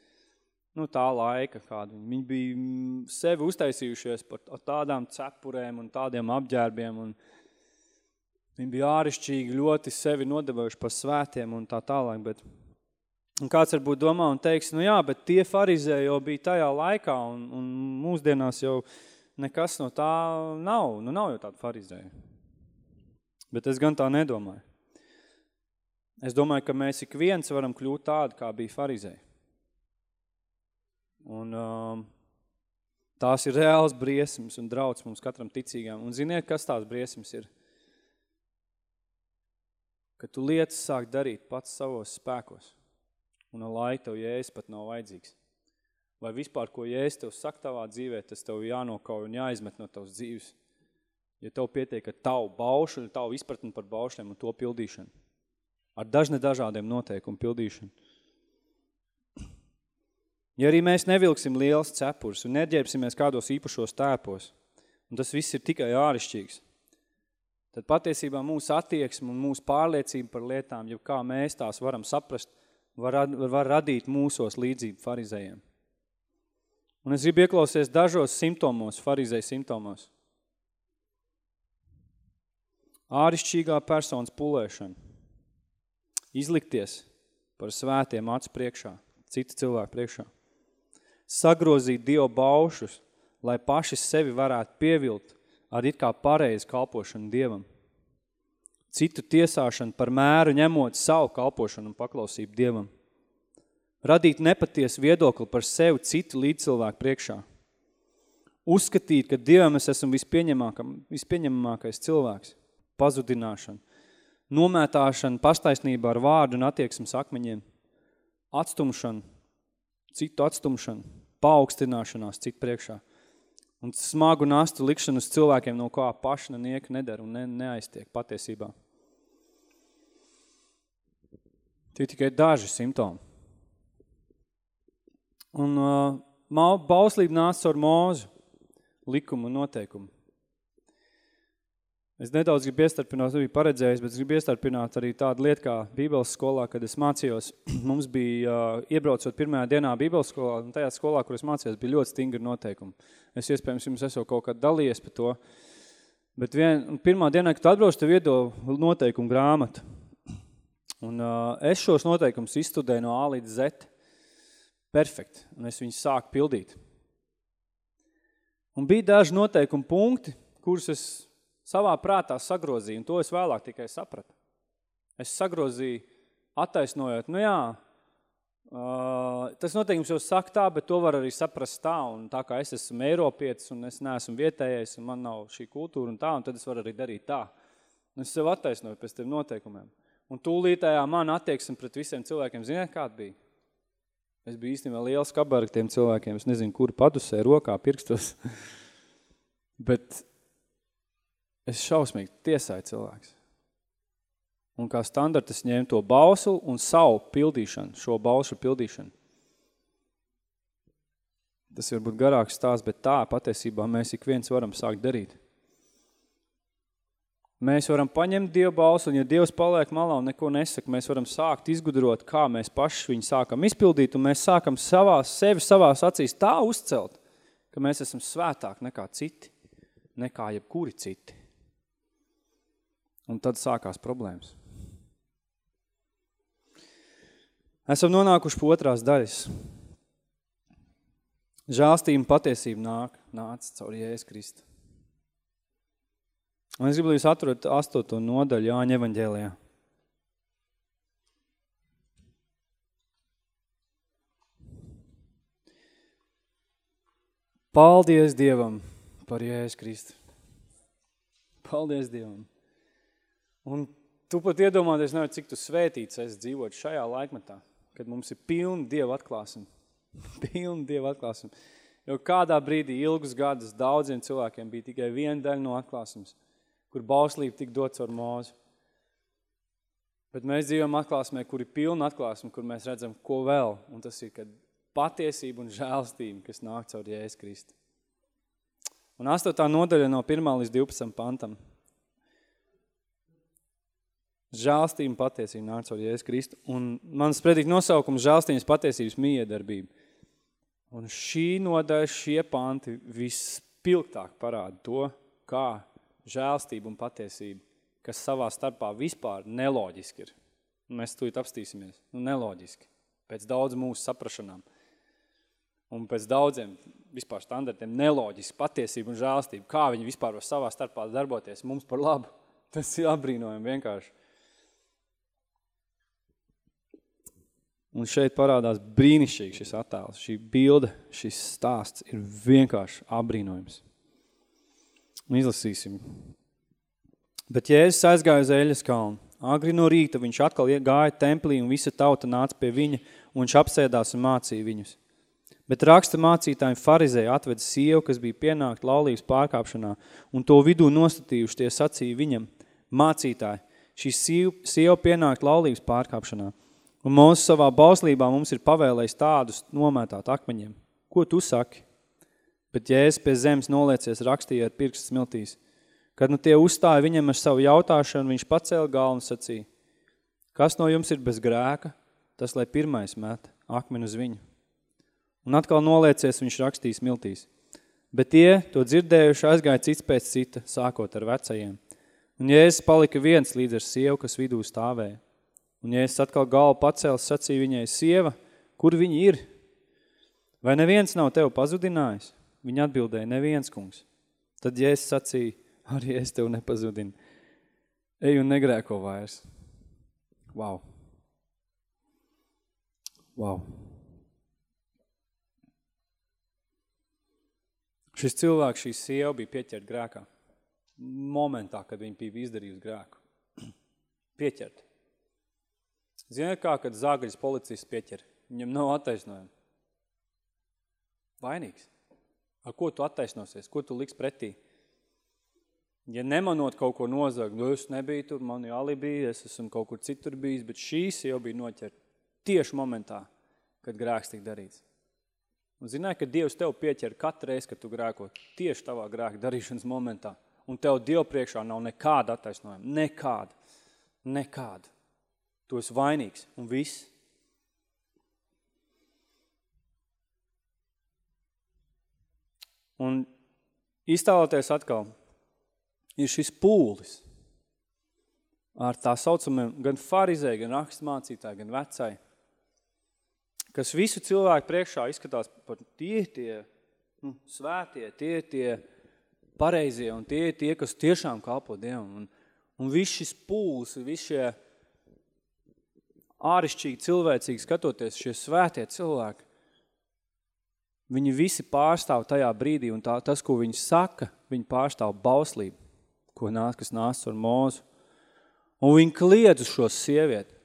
nu, tā laika kādu. Viņi bija mm, sevi uztaisījušies par tādām cepurēm un tādiem apģērbiem, un viņi bija ārišķīgi ļoti sevi nodevējuši par svētiem un tā tālāk, bet un kāds varbūt domā un teiks, nu jā, bet tie farizēji jau bija tajā laikā, un, un mūsdienās jau nekas no tā nav, nu nav jau tāda farizēja. Bet es gan tā nedomāju. Es domāju, ka mēs ik viens varam kļūt tādi, kā bija farizei. Un um, tās ir reāls briesmas un drauds mums katram ticīgām. Un ziniet, kas tās briesmas ir? Ka tu lietas sāk darīt pats savos spēkos. Un ar laiku tev jēs pat nav vajadzīgs. Vai vispār, ko jēs tev saka tavā dzīvē, tas tev jānokauj un jāizmet no tavas dzīves. Ja tev pietiek, ka tavu baušu, tavu izpratni par baušiem un to pildīšanu ar dažne dažādiem noteikumu pildīšanu. Ja arī mēs nevilksim liels cepurs un neģērbsimies kādos īpašos tēpos, un tas viss ir tikai ārišķīgs, tad patiesībā mūsu attieksme un mūsu pārliecība par lietām, ja kā mēs tās varam saprast, var, var radīt mūsos līdzību farizējiem. Un es gribu ieklausies dažos simptomos, farizēja simptomos. Ārišķīgā personas pulēšana izlikties par svētiem acu priekšā, citu cilvēku priekšā. Sagrozīt Dievu baušus, lai paši sevi varētu pievilt ar it kā pareizi kalpošanu Dievam. Citu tiesāšanu par mēru ņemot savu kalpošanu un paklausību Dievam. Radīt nepatiesu viedokli par sevi citu līdzcilvēku priekšā. Uzskatīt, ka Dievam es esmu vispieņemamākais cilvēks. Pazudināšana nomētāšana, pastaisnība ar vārdu un attieksmes akmeņiem, atstumšana, citu atstumšana, paaugstināšanās citu priekšā. Un smagu nastu likšanu uz cilvēkiem, no kā pašna nieka nedara un ne, neaiztiek patiesībā. Tie tikai daži simptomi. Un uh, bauslība nāca ar mūzu likumu un noteikumu. Es nedaudz gribu iestarpināt, biju paredzējis, bet es gribu iestarpināt arī tādu lietu kā Bībeles skolā, kad es mācījos. Mums bija, uh, iebraucot pirmajā dienā Bībeles skolā, un tajā skolā, kur es mācījos, bija ļoti stingri noteikumi. Es iespējams jums esmu kaut kā dalījies par to. Bet vien, pirmā dienā, kad atbrauc, tev iedo noteikumu grāmatu. Un uh, es šos noteikumus izstudēju no A līdz Z. Perfekt. Un es viņus sāku pildīt. Un bija daži noteikumu punkti, kurus es savā prātā sagrozīju, un to es vēlāk tikai sapratu. Es sagrozīju, attaisnojot, nu jā, uh, tas noteikums jau saka tā, bet to var arī saprast tā, un tā kā es esmu Eiropietis, un es neesmu vietējais, un man nav šī kultūra un tā, un tad es varu arī darīt tā. Un es sev attaisnoju pēc tiem noteikumiem. Un tūlītējā man attieksme pret visiem cilvēkiem, ziniet, kāda bija? Es biju īstenībā liels kabar tiem cilvēkiem, es nezinu, kuri padusē, rokā, pirkstos. Bet es šausmīgi tiesāju cilvēks. Un kā standarta es ņēmu to balsu un savu pildīšanu, šo balsu pildīšanu. Tas var būt garāks stāsts, bet tā patiesībā mēs ik viens varam sākt darīt. Mēs varam paņemt Dievu balsu, un ja Dievs paliek malā un neko nesaka, mēs varam sākt izgudrot, kā mēs paši viņu sākam izpildīt, un mēs sākam savā, sevi savās acīs tā uzcelt, ka mēs esam svētāk nekā citi, nekā jebkuri citi. Un tad sākās problēmas. Esam nonākuši pie otrās daļas. Žālstība patiesība nāk, nāca caur Jēzus Kristu. Un es gribu, lai jūs atturat astoto nodaļu Jāņa evaņģēlijā. Paldies Dievam par Jēzus Kristu. Paldies Dievam. Un tu pat iedomāties, nevar, cik tu svētīts esi dzīvot šajā laikmetā, kad mums ir pilna Dieva atklāsuma. pilna Dieva atklāsuma. Jo kādā brīdī ilgus gadus daudziem cilvēkiem bija tikai viena daļa no atklāsums, kur bauslība tik dots ar mūzu. Bet mēs dzīvojam atklāsmē, kur ir pilna atklāsme, kur mēs redzam, ko vēl. Un tas ir, kad patiesība un žēlstība, kas nāk caur Jēzus Kristu. Un 8. nodaļa no 1. līdz 12. pantam. Žālstība patiesība nāca ar Jēzus Kristu. Un mans predīt nosaukums žālstības patiesības miedarbība. Un šī nodaļa, šie panti vispilgtāk parāda to, kā žēlstība un patiesība, kas savā starpā vispār neloģiski ir. Un mēs tūjīt apstīsimies. Nu, neloģiski. Pēc daudz mūsu saprašanām. Un pēc daudziem vispār standartiem neloģiski patiesība un žēlstība. Kā viņi vispār var savā starpā darboties mums par labu. Tas ir apbrīnojami vienkārši. Un šeit parādās brīnišķīgi šis attēls, šī bilde, šis stāsts ir vienkārši apbrīnojums. Un izlasīsim. Bet Jēzus aizgāja uz Eļas kalnu. Agri no rīta viņš atkal gāja templī un visa tauta nāca pie viņa un viņš apsēdās un mācīja viņus. Bet raksta mācītājiem farizēja atveda sievu, kas bija pienākt laulības pārkāpšanā, un to vidū nostatījuši tie sacīja viņam, mācītāji, šī sieva pienākt laulības pārkāpšanā. Un mūsu savā bauslībā mums ir pavēlējis tādus nomētāt akmeņiem. Ko tu saki? Bet Jēzus pie zemes noliecies rakstīja ar pirksts smiltīs. Kad nu tie uzstāja viņam ar savu jautāšanu, viņš pacēla galvu un sacīja, kas no jums ir bez grēka, tas lai pirmais met akmeni uz viņu. Un atkal noliecies viņš rakstīs miltīs. Bet tie, to dzirdējuši, aizgāja cits pēc cita, sākot ar vecajiem. Un Jēzus palika viens līdz ar sievu, kas vidū stāvēja. Un Jēzus atkal galvu pacēlis, sacīja viņai, sieva, kur viņi ir? Vai neviens nav tev pazudinājis? Viņa atbildēja, neviens, kungs. Tad Jēzus sacīja, arī es tev nepazudinu. Ej un negrēko vairs. Wow. Wow. Šis cilvēks, šī sieva bija pieķert grēkā. Momentā, kad viņa bija izdarījusi grēku. Pieķert. Ziniet kā, kad zāgaļas policists pieķer? Viņam nav attaisnojuma. Vainīgs. Ar ko tu attaisnosies? Ko tu liks pretī? Ja nemanot kaut ko nozagt, nu es nebiju tur, man jau alibi, es esmu kaut kur citur bijis, bet šīs jau bija noķert tieši momentā, kad grēks tika darīts. Un zināja, ka Dievs tev pieķer katru reizi, kad tu grēko tieši tavā grēka darīšanas momentā. Un tev Dievu priekšā nav nekāda attaisnojuma. Nekāda. Nekāda. Tu esi vainīgs. Un viss. Un iztēloties atkal, ir šis pūlis ar tā saucamiem gan farizē, gan rakstmācītāji, gan vecai kas visu cilvēku priekšā izskatās par tie tie nu, svētie, tie tie pareizie un tie tie, kas tiešām kalpo Dievam. Un, un viss šis pūls, viss šie ārišķīgi, cilvēcīgi skatoties, šie svētie cilvēki, viņi visi pārstāv tajā brīdī, un tā, tas, ko viņi saka, viņi pārstāv bauslību, ko nāc, kas nāc ar mūzu. Un viņi kliedz uz šo sievieti.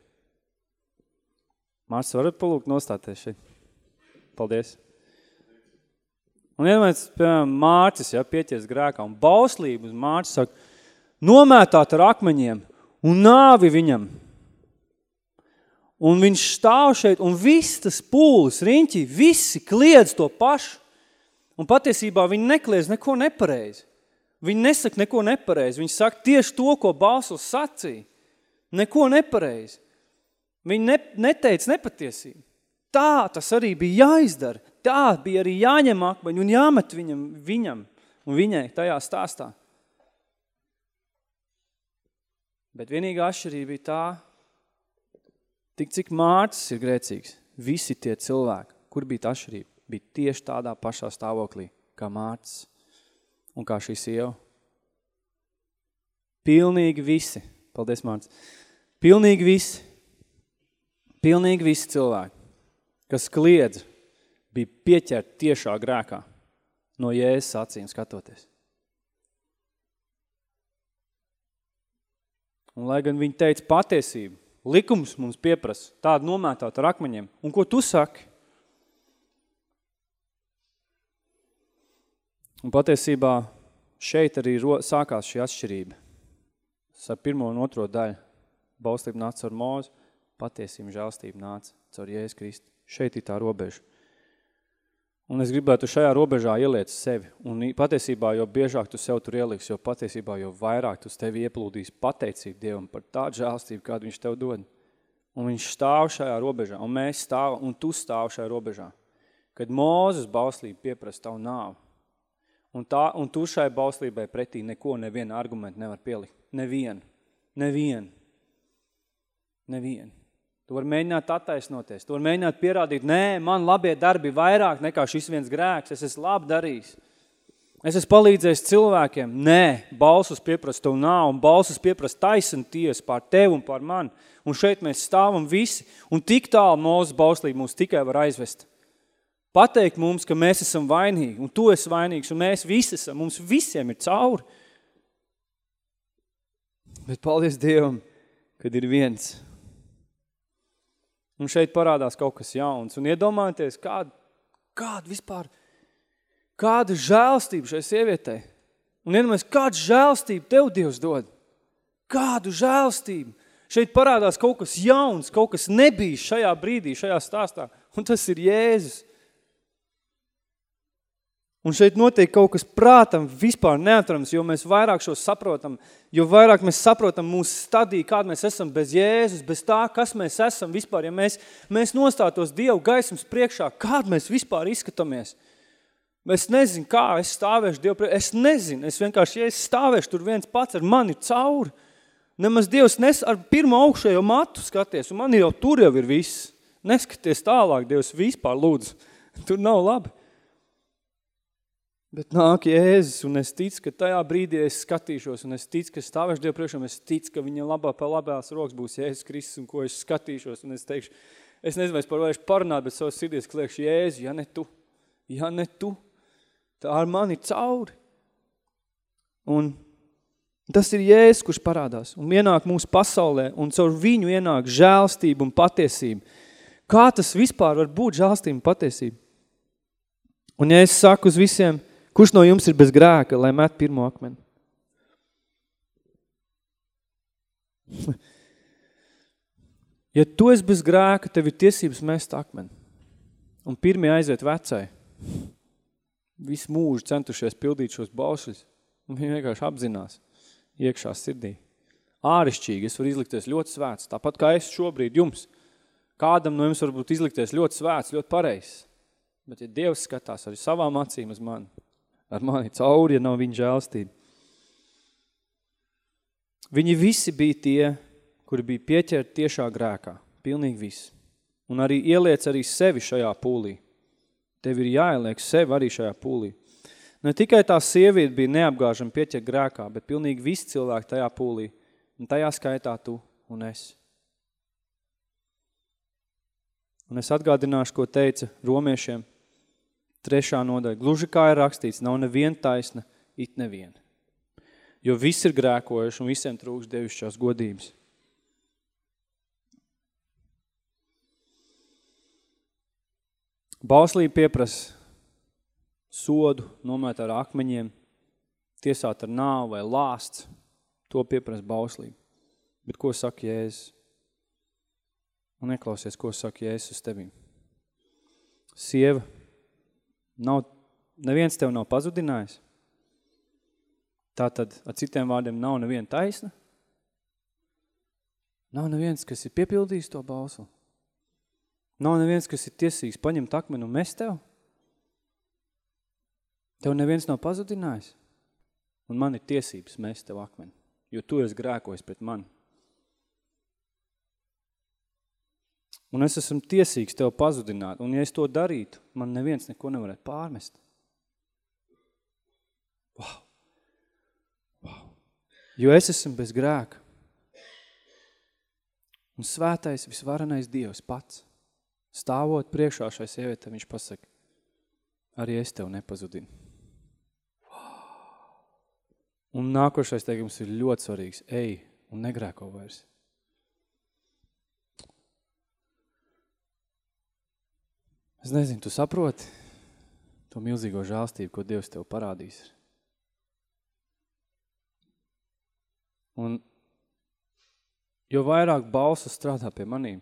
Mārcis, varat palūkt nostāties šeit? Paldies. Un iedomājies, piemēram, Mārcis, ja, pieķies grēkā, un bauslību uz Mārcis saka, nomētāt ar akmeņiem un nāvi viņam. Un viņš stāv šeit, un viss tas pūlis, riņķi, visi kliedz to pašu. Un patiesībā viņi nekliedz neko nepareizi. Viņi nesaka neko nepareizi. Viņi saka tieši to, ko Bāsls sacīja. Neko nepareizi. Viņi ne, neteica nepatiesību. Tā tas arī bija jāizdara. Tā bija arī jāņem akmeņi un jāmet viņam, viņam un viņai tajā stāstā. Bet vienīgā atšķirība bija tā, tik cik Mārcis ir grēcīgs. Visi tie cilvēki, kur bija tā atšķirība, bija tieši tādā pašā stāvoklī kā Mārcis un kā šī sieva. Pilnīgi visi. Paldies, Mārcis. Pilnīgi visi Pilnīgi visi cilvēki, kas kliedz, bija pieķerti tiešā grēkā no Jēzus acīm skatoties. Un lai gan viņi teica patiesību, likums mums pieprasa tādu nomētāt ar akmeņiem. Un ko tu saki? Un patiesībā šeit arī sākās šī atšķirība. Ar pirmo un otro daļu. Baustība nāca ar mūzu patiesība žēlstība nāca caur Jēzus Kristu. Šeit ir tā robeža. Un es gribētu šajā robežā ieliec sevi. Un patiesībā, jo biežāk tu sev tur ieliks, jo patiesībā, jo vairāk tu tevi ieplūdīs pateicību Dievam par tādu žēlstību, kādu viņš tev dod. Un viņš stāv šajā robežā, un mēs stāv, un tu stāv šajā robežā. Kad Mūzes bauslība pieprasa tavu nāvu, un, tā, un tu šai bauslībai pretī neko, nevienu argumentu nevar pielikt. Nevienu. Nevienu. Nevienu. Tu vari mēģināt attaisnoties, tu vari mēģināt pierādīt, nē, man labie darbi vairāk nekā šis viens grēks, es esmu labi darījis. Es esmu palīdzējis cilvēkiem. Nē, balsus pieprast tev nav, un balsus pieprast taisn ties pār tevi un pār mani. Un šeit mēs stāvam visi, un tik tālu mūsu bauslība mūs tikai var aizvest. Pateikt mums, ka mēs esam vainīgi, un tu esi vainīgs, un mēs visi esam, mums visiem ir cauri. Bet paldies Dievam, kad ir viens. Un šeit parādās kaut kas jauns. Un iedomājieties, kāda, kāda vispār, kāda žēlstība šai sievietei. Un iedomājieties, kāda žēlstība tev Dievs dod. Kādu žēlstību. Šeit parādās kaut kas jauns, kaut kas nebijis šajā brīdī, šajā stāstā. Un tas ir Jēzus. Un šeit notiek kaut kas prātam vispār neatrams, jo mēs vairāk šo saprotam, jo vairāk mēs saprotam mūsu stadiju, kāda mēs esam bez Jēzus, bez tā, kas mēs esam vispār. Ja mēs, mēs nostātos Dievu gaismas priekšā, kāda mēs vispār izskatāmies. Es nezinu, kā es stāvēšu Dievu priekšā. Es nezinu, es vienkārši, ja es stāvēšu tur viens pats ar mani cauri, nemaz Dievs nes ar pirmo augšējo matu skaties, un man jau tur jau ir viss. Neskaties tālāk, Dievs vispār lūdzu. Tur nav labi. Bet nāk Jēzus, un es ticu, ka tajā brīdī es skatīšos, un es ticu, ka stāvēšu Dievu priekšā, es ticu, ka viņa labā pa labās rokas būs Jēzus Kristus, un ko es skatīšos, un es teikšu, es nezinu, es par varēšu parunāt, bet savas sirdies kliekšu, Jēzu, ja ne tu, ja ne tu, tā ar mani cauri. Un tas ir Jēzus, kurš parādās, un ienāk mūsu pasaulē, un caur viņu ienāk žēlstība un patiesība. Kā tas vispār var būt žēlstība un patiesība? Un ja es saku uz visiem, Kurš no jums ir bez grēka, lai met pirmo akmeni? ja tu esi bez grēka, tev ir tiesības mest akmeni. Un pirmie aiziet vecai. Visu mūžu centušies pildīt šos baušļus. Un viņi vienkārši apzinās iekšā sirdī. Ārišķīgi, es varu izlikties ļoti svēts, tāpat kā es šobrīd jums. Kādam no jums varbūt izlikties ļoti svēts, ļoti pareizs. Bet ja Dievs skatās arī savām acīm uz mani, ar mani cauri, ja nav viņa žēlstība. Viņi visi bija tie, kuri bija pieķerti tiešā grēkā. Pilnīgi visi. Un arī ieliec arī sevi šajā pūlī. Tev ir jāieliek sevi arī šajā pūlī. Ne tikai tā sieviete bija neapgāžama pieķert grēkā, bet pilnīgi visi cilvēki tajā pūlī. Un tajā skaitā tu un es. Un es atgādināšu, ko teica romiešiem – Trešā nodaļa. Gluži kā ir rakstīts, nav neviena taisna, it neviena. Jo viss ir grēkojuši un visiem trūks devišķās godības. Bauslība pieprasa sodu, nomēt ar akmeņiem, tiesāt ar nāvu vai lāsts. To pieprasa bauslība. Bet ko saka Jēzus? Un neklausies, ko saka Jēzus uz tevīm. Sieva, Nav, neviens tev nav pazudinājis. Tātad, ar citiem vārdiem, nav neviena taisna. Nav neviens, kas ir piepildījis to balsu. Nav neviens, kas ir tiesīgs paņemt akmeni un mest tev. Tev neviens nav pazudinājis. Un man ir tiesības mest tev akmeni, jo tu esi grēkojis pret mani. Un es esmu tiesīgs tev pazudināt. Un ja es to darītu, man neviens neko nevarētu pārmest. Wow. Wow. Jo es esmu bez grēka. Un svētais, visvarenais Dievs pats, stāvot priekšā šai sievietē, viņš pasaka, arī es tev nepazudinu. Wow. Un nākošais teikums ir ļoti svarīgs. Ej un negrēko vairs. Es nezinu, tu saproti to milzīgo žālstību, ko Dievs tev parādīs. Un jo vairāk balsu strādā pie manīm,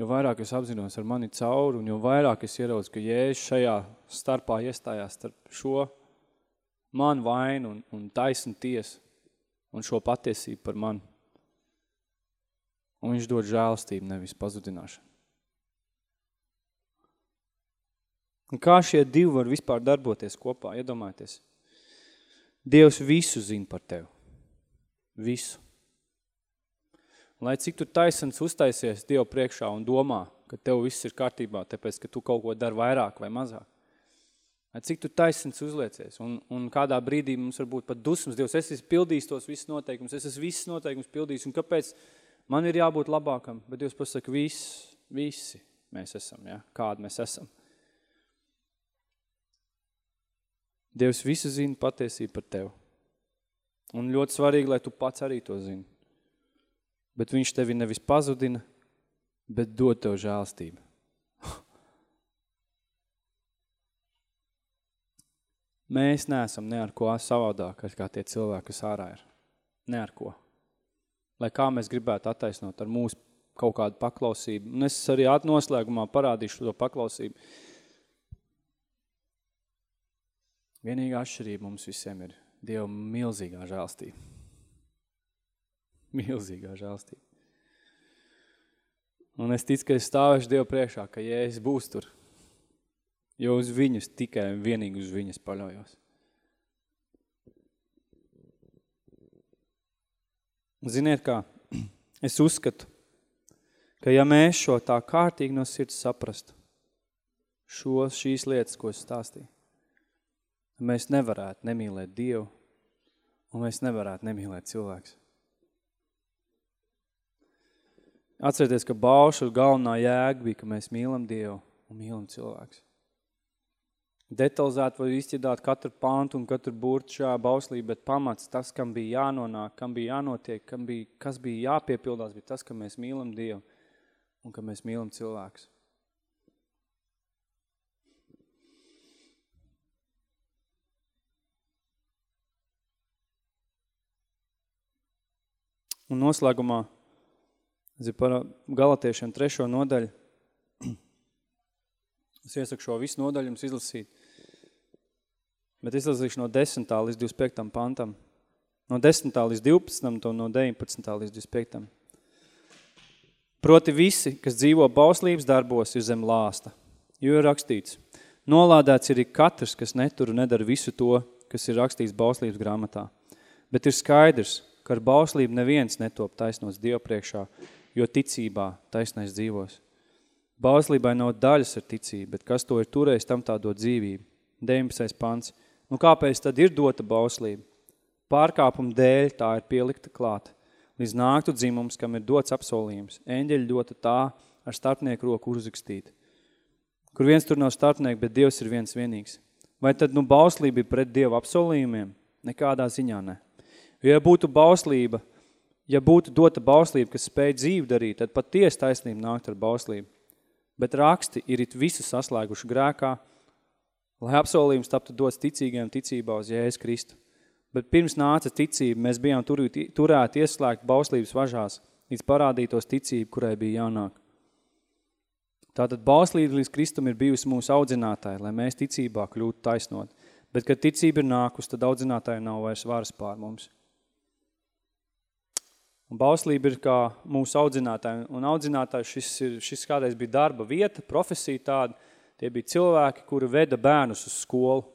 jo vairāk es apzinos ar mani cauri, un jo vairāk es ieraudzu, ka Jēzus šajā starpā iestājās starp šo man vainu un, un taisnu tiesu un šo patiesību par mani. Un viņš dod žēlastību, nevis pazudināšanu. Un kā šie divi var vispār darboties kopā, iedomājieties. Dievs visu zina par tevi. Visu. Lai cik tu taisans uztaisies Dievu priekšā un domā, ka tev viss ir kārtībā, tāpēc, ka tu kaut ko dari vairāk vai mazāk. Cik tu taisnīgs uzliecies, un, un kādā brīdī mums var būt pat dusmas, Dievs, es esmu pildījis tos visus noteikumus, es esmu visus noteikumus pildījis, un kāpēc man ir jābūt labākam? Bet Dievs pasaka, viss, visi mēs esam, ja? kādi mēs esam. Dievs visu zina patiesību par tevi. Un ļoti svarīgi, lai tu pats arī to zini. Bet viņš tevi nevis pazudina, bet dod tev žēlstību. Mēs neesam ne ar ko savādāk, kā tie cilvēki, kas ārā ir. Ne ar ko. Lai kā mēs gribētu attaisnot ar mūsu kaut kādu paklausību. Un es arī noslēgumā parādīšu to paklausību. Vienīgā atšķirība mums visiem ir Dieva milzīgā žēlstība. Milzīgā žēlstība. Un es ticu, ka es stāvēšu Dievu priekšā, ka Jēzus būs tur, jo uz viņus tikai vienīgi uz viņas paļaujos. Ziniet kā, es uzskatu, ka ja mēs šo tā kārtīgi no sirds saprastu, šos, šīs lietas, ko es stāstīju, mēs nevarētu nemīlēt Dievu, un mēs nevarētu nemīlēt cilvēks. Atcerieties, ka baušu galvenā jēga bija, ka mēs mīlam Dievu un mīlam cilvēks. Detalizēt var izķidāt katru pantu un katru burtu šajā bauslī, bet pamats tas, kam bija jānonāk, kam bija jānotiek, kam bija, kas bija jāpiepildās, bija tas, ka mēs mīlam Dievu un ka mēs mīlam cilvēks. Un noslēgumā, par galatiešiem trešo nodaļu, es iesaku šo visu nodaļu jums izlasīt, bet izlasīšu no 10. līdz 25. pantam, no 10. līdz 12. un no 19. līdz 25. Proti visi, kas dzīvo bauslības darbos, ir zem lāsta, jo ir rakstīts, nolādēts ir katrs, kas netur un nedara visu to, kas ir rakstīts bauslības grāmatā. Bet ir skaidrs, ka ar bauslību neviens netop taisnos Dievu priekšā, jo ticībā taisnais dzīvos. Bauslībai nav daļas ar ticību, bet kas to ir turējis, tam tā dod dzīvību. 19. pants. Nu kāpēc tad ir dota bauslība? Pārkāpuma dēļ tā ir pielikta klāt. Līdz nāktu dzimums, kam ir dots apsolījums. Eņģeļi dota tā ar starpnieku roku uzrakstīt. Kur viens tur nav starpnieku, bet Dievs ir viens vienīgs. Vai tad nu bauslība ir pret Dievu apsolījumiem? Nekādā ziņā ne. Jo, ja būtu bauslība, ja būtu dota bauslība, kas spēj dzīvi darīt, tad pat tiesa taisnība nākt ar bauslību. Bet raksti ir it visu saslēguši grēkā, lai apsolījums taptu dots ticīgiem ticībā uz Jēzus Kristu. Bet pirms nāca ticība, mēs bijām turēti, turēti ieslēgt bauslības važās, līdz parādītos ticība, kurai bija jānāk. Tātad bauslība līdz Kristum ir bijusi mūsu audzinātāja, lai mēs ticībā kļūtu taisnot. Bet, kad ticība ir nākus, tad audzinātāja nav vairs varas pār mums. Un bauslība ir kā mūsu audzinātāji. Un audzinātājs šis, ir, šis kādreiz bija darba vieta, profesija tāda. Tie bija cilvēki, kuri veda bērnus uz skolu.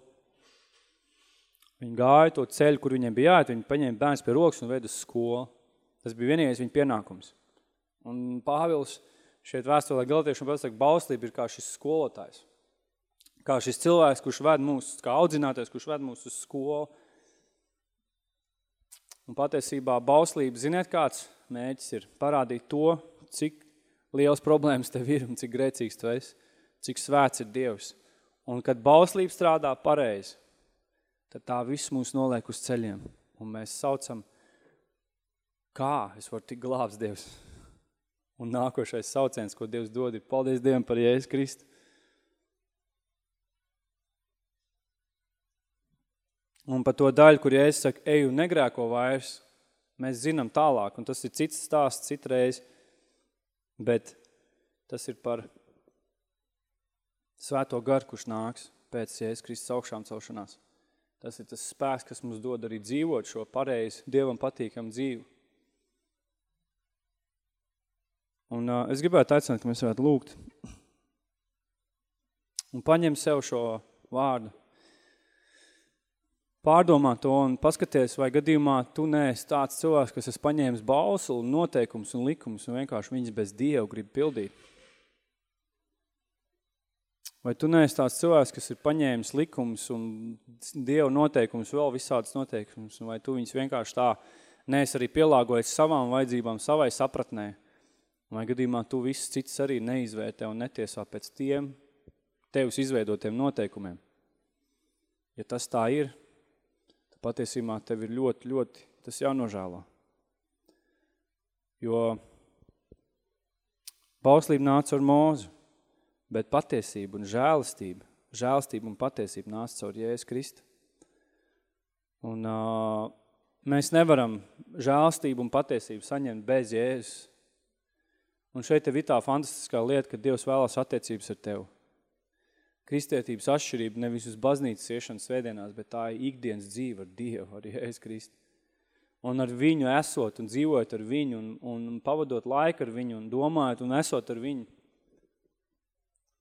Viņi gāja to ceļu, kur viņiem bija jāiet, viņi paņēma bērns pie rokas un veda uz skolu. Tas bija vienīgais viņa pienākums. Un Pāvils šeit vēstulē galatiešiem pasaka, bauslība ir kā šis skolotājs. Kā šis cilvēks, kurš ved mūs, kā audzinātais, kurš ved mūs uz skolu, Un patiesībā bauslība, ziniet kāds mēģis ir parādīt to, cik liels problēmas tev ir un cik grēcīgs tu esi, cik svēts ir Dievs. Un kad bauslība strādā pareizi, tad tā viss mūs noliek uz ceļiem. Un mēs saucam, kā es varu tik glābs Dievs. Un nākošais sauciens, ko Dievs dod, ir paldies Dievam par Jēzus Kristu. Un par to daļu, kur ja es saku, eju negrēko vairs, mēs zinām tālāk, un tas ir cits stāsts citreiz, bet tas ir par svēto garu, kurš nāks pēc Jēzus Kristus augšām celšanās. Tas ir tas spēks, kas mums dod arī dzīvot šo pareizi, Dievam patīkam dzīvu. Un uh, es gribētu aicināt, ka mēs varētu lūgt un paņem sev šo vārdu pārdomā to un paskaties, vai gadījumā tu neesi tāds cilvēks, kas esi paņēmis balsu un noteikums un likumus un vienkārši viņas bez Dievu grib pildīt. Vai tu neesi tāds cilvēks, kas ir paņēmis likumus un Dievu noteikumus, vēl visādas noteikumus, vai tu viņus vienkārši tā neesi arī pielāgojis savām vajadzībām, savai sapratnē, vai gadījumā tu visus citus arī neizvērtē un netiesā pēc tiem tevis izveidotiem noteikumiem. Ja tas tā ir, patiesībā tev ir ļoti, ļoti tas jānožēlo. Jo bauslība nāca ar mūzu, bet patiesība un žēlistība, žēlistība un patiesība nāca caur Jēzus Kristu. Un uh, mēs nevaram žēlistību un patiesību saņemt bez Jēzus. Un šeit ir tā fantastiskā lieta, ka Dievs vēlas attiecības ar tevi. Kristietības atšķirība nevis uz baznīcas iešanas svētdienās, bet tā ir ikdienas dzīve ar Dievu, ar Jēzus Kristu. Un ar viņu esot un dzīvojot ar viņu un, un pavadot laiku ar viņu un domājot un esot ar viņu,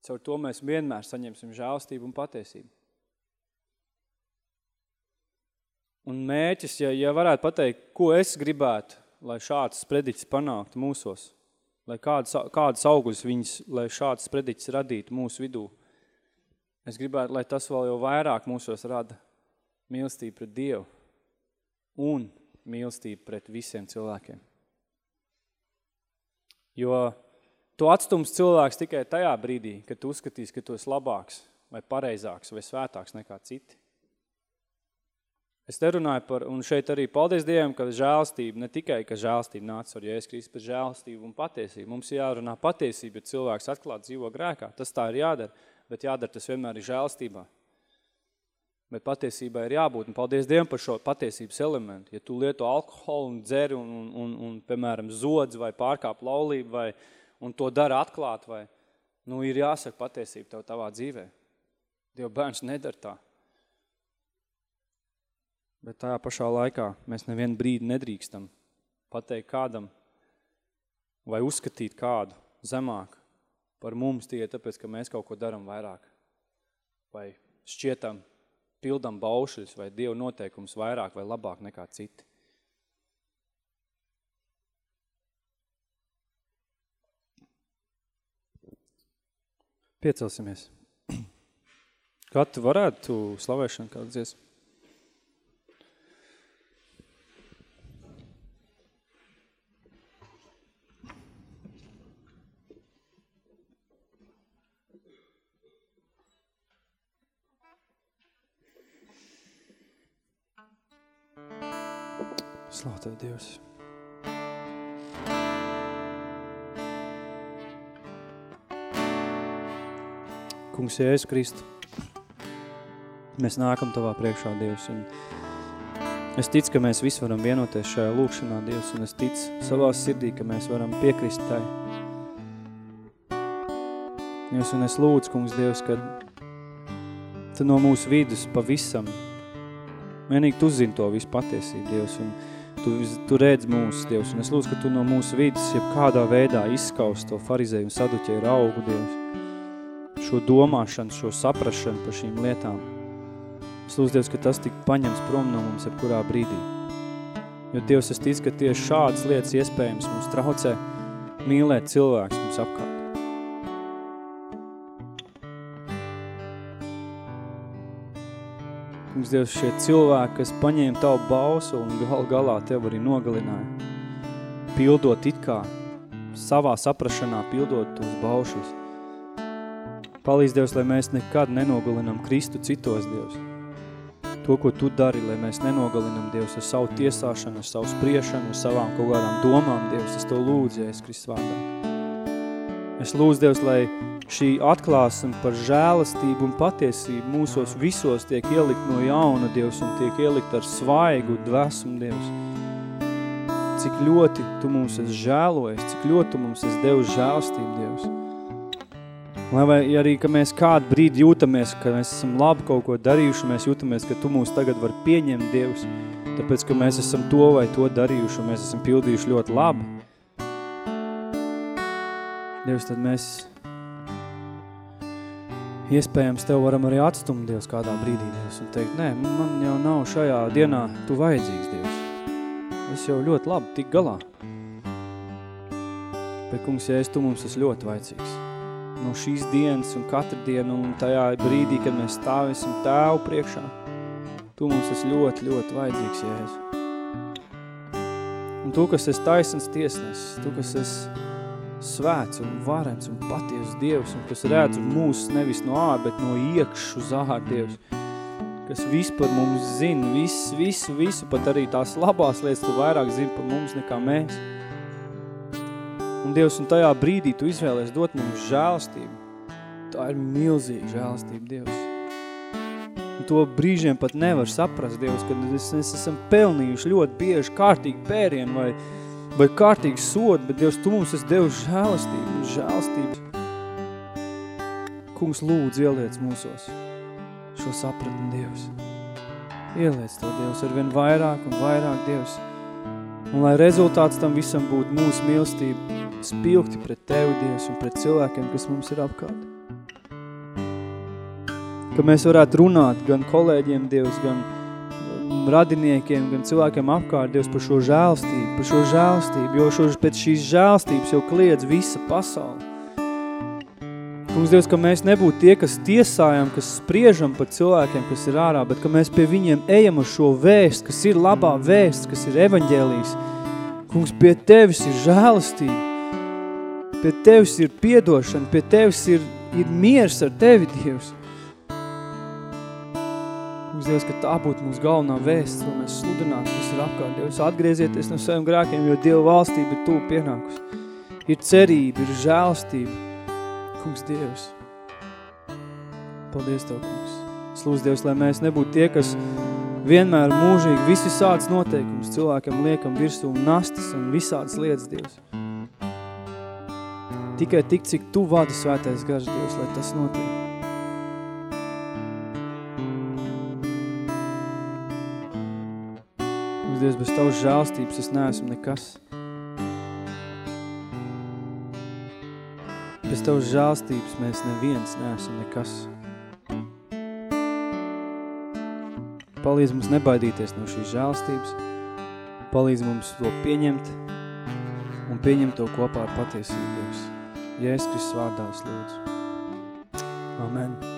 Caur to mēs vienmēr saņemsim žēlstību un patiesību. Un mēķis, ja, ja varētu pateikt, ko es gribētu, lai šāds sprediķis panāktu mūsos, lai kādas, kādas augļus viņas, lai šāds sprediķis radītu mūsu vidū, es gribētu, lai tas vēl jau vairāk mūsos rada mīlestību pret Dievu un mīlestību pret visiem cilvēkiem. Jo Tu atstums cilvēks tikai tajā brīdī, kad tu uzskatīs, ka tu esi labāks vai pareizāks vai svētāks nekā citi. Es te runāju par, un šeit arī paldies Dievam, ka žēlstība, ne tikai, ka žēlstība nāca ar Jēzus Kristus, bet žēlstība un patiesība. Mums jārunā patiesība, ja cilvēks atklāt dzīvo grēkā. Tas tā ir jādara, bet jādara tas vienmēr ir žēlstībā. Bet patiesībā ir jābūt, un paldies Dievam par šo patiesības elementu. Ja tu lieto alkoholu un dzeri un, un, un, un piemēram, zodz vai pārkāp laulību vai, un to dara atklāt, vai nu, ir jāsaka patiesība tev tavā dzīvē. Dieva bērns nedara tā. Bet tajā pašā laikā mēs nevienu brīdi nedrīkstam pateikt kādam vai uzskatīt kādu zemāk par mums tie, tāpēc, ka mēs kaut ko daram vairāk. Vai šķietam, pildam baušļus vai Dievu noteikums vairāk vai labāk nekā citi. Piecelsimies. Kā tu varētu slavēšanu kādu dziesmu? Slāv Tev, Dievs. Kungs, Jēzus Kristu, mēs nākam Tavā priekšā, Dievs, un es ticu, ka mēs visi varam vienoties šajā lūkšanā, Dievs, un es ticu savā sirdī, ka mēs varam piekrist Tai. Dievs, un es lūdzu, Kungs, Dievs, ka Tu no mūsu vidus pavisam, vienīgi Tu zini to visu patiesību, Dievs, un Tu, tu redz mūsu, Dievs, un es lūdzu, ka Tu no mūsu vidus, ja kādā veidā izskaust to farizēju un saduķēju augu, Dievs, šo domāšanu, šo saprašanu par šīm lietām. Es lūdzu, Dievs, ka tas tik paņems prom no mums jebkurā brīdī. Jo, Dievs, es ticu, ka tieši šādas lietas iespējams mums traucē mīlēt cilvēks mums apkārt. Kungs, Dievs, šie cilvēki, kas paņēma tavu bausu un gal galā tev arī nogalināja, pildot it kā savā saprašanā, pildot tos baušus. Palīdz, Dievs, lai mēs nekad nenogalinam Kristu citos, Dievs. To, ko Tu dari, lai mēs nenogalinam, Dievs, ar savu tiesāšanu, ar savu spriešanu, ar savām kaut kādām domām, Dievs, es to lūdzu, ja es Kristus vārdā. Es lūdzu, Dievs, lai šī atklāsme par žēlastību un patiesību mūsos visos tiek ielikt no jauna, Dievs, un tiek ielikt ar svaigu dvēsumu, Dievs. Cik ļoti Tu mums esi žēlojis, cik ļoti Tu mums esi devis žēlastību, Dievs. Lai vai arī, ka mēs kādu brīdi jūtamies, ka mēs esam labi kaut ko darījuši, mēs jūtamies, ka Tu mūs tagad var pieņemt, Dievs, tāpēc, ka mēs esam to vai to darījuši, un mēs esam pildījuši ļoti labi. Dievs, tad mēs iespējams Tev varam arī atstumt, Dievs, kādā brīdī, Dievs, un teikt, nē, man jau nav šajā dienā Tu vajadzīgs, Dievs. Es jau ļoti labi tik galā. Bet, kungs, ja es Tu mums esi ļoti vajadzīgs. no šīs dienas un katru dienu un tajā brīdī, kad mēs stāvēsim tēvu priekšā. Tu mums esi ļoti, ļoti vajadzīgs, Jēzu. Un tu, kas esi taisns tiesnesis, tu, kas esi svēts un varens un patiesas Dievs, un kas redz mūs nevis no ārā, bet no iekšu uz ārā Dievs, kas visu par mums zina, visu, visu, visu, pat arī tās labās lietas, tu vairāk zini par mums nekā mēs. Un Dievs, un tajā brīdī tu izvēlies dot mums žēlastību. Tā ir milzīga žēlastība, Dievs. Un to brīžiem pat nevar saprast, Dievs, kad mēs, mēs esam pelnījuši ļoti bieži kārtīgi pērienu vai, vai kārtīgi sodu, bet Dievs, tu mums esi Devis žēlastību un žēlastību. Kungs lūdzu ieliec mūsos šo sapratni, Dievs. Ieliec to, Dievs, ar vien vairāk un vairāk, Dievs. Un lai rezultāts tam visam būtu mūsu mīlestība, spilgti pret Tevi, Dievs, un pret cilvēkiem, kas mums ir apkārt. Ka mēs varētu runāt gan kolēģiem, Dievs, gan radiniekiem, gan cilvēkiem apkārt, Dievs, par šo žēlstību, par šo žēlstību, jo šo, pēc šīs žēlstības jau kliedz visa pasaule. Kungs, Dievs, ka mēs nebūtu tie, kas tiesājam, kas spriežam par cilvēkiem, kas ir ārā, bet ka mēs pie viņiem ejam ar šo vēst, kas ir labā vēsts, kas ir evaņģēlijas. Kungs, pie Tevis ir žēlastība, pie Tevis ir piedošana, pie Tevis ir, ir miers ar Tevi, Dievs. Kungs, Dievs, ka tā būtu mūsu galvenā vēsts, ko mēs sludinātu visur apkārt. Dievs, atgriezieties no saviem grēkiem, jo Dieva valstība ir tūp pienākusi. Ir cerība, ir žēlastība. Kungs, Dievs. Paldies Tev, Kungs. Es lūdzu, Dievs, lai mēs nebūtu tie, kas vienmēr mūžīgi visi sāds noteikums cilvēkam liekam virsū un nastas un visādas lietas, Dievs. Tikai tik, cik Tu vadi svētais gars, Dievs, lai tas notiek. Kungs, Dievs, bez Tavas žēlstības es neesmu nekas. Bez Tavas žēlstības mēs neviens neesam nekas. Palīdz mums nebaidīties no šīs žēlstības, palīdz mums to pieņemt un pieņemt to kopā ar patiesību, Dievs. Jēzus Kristus vārdā es lūdzu. Amen.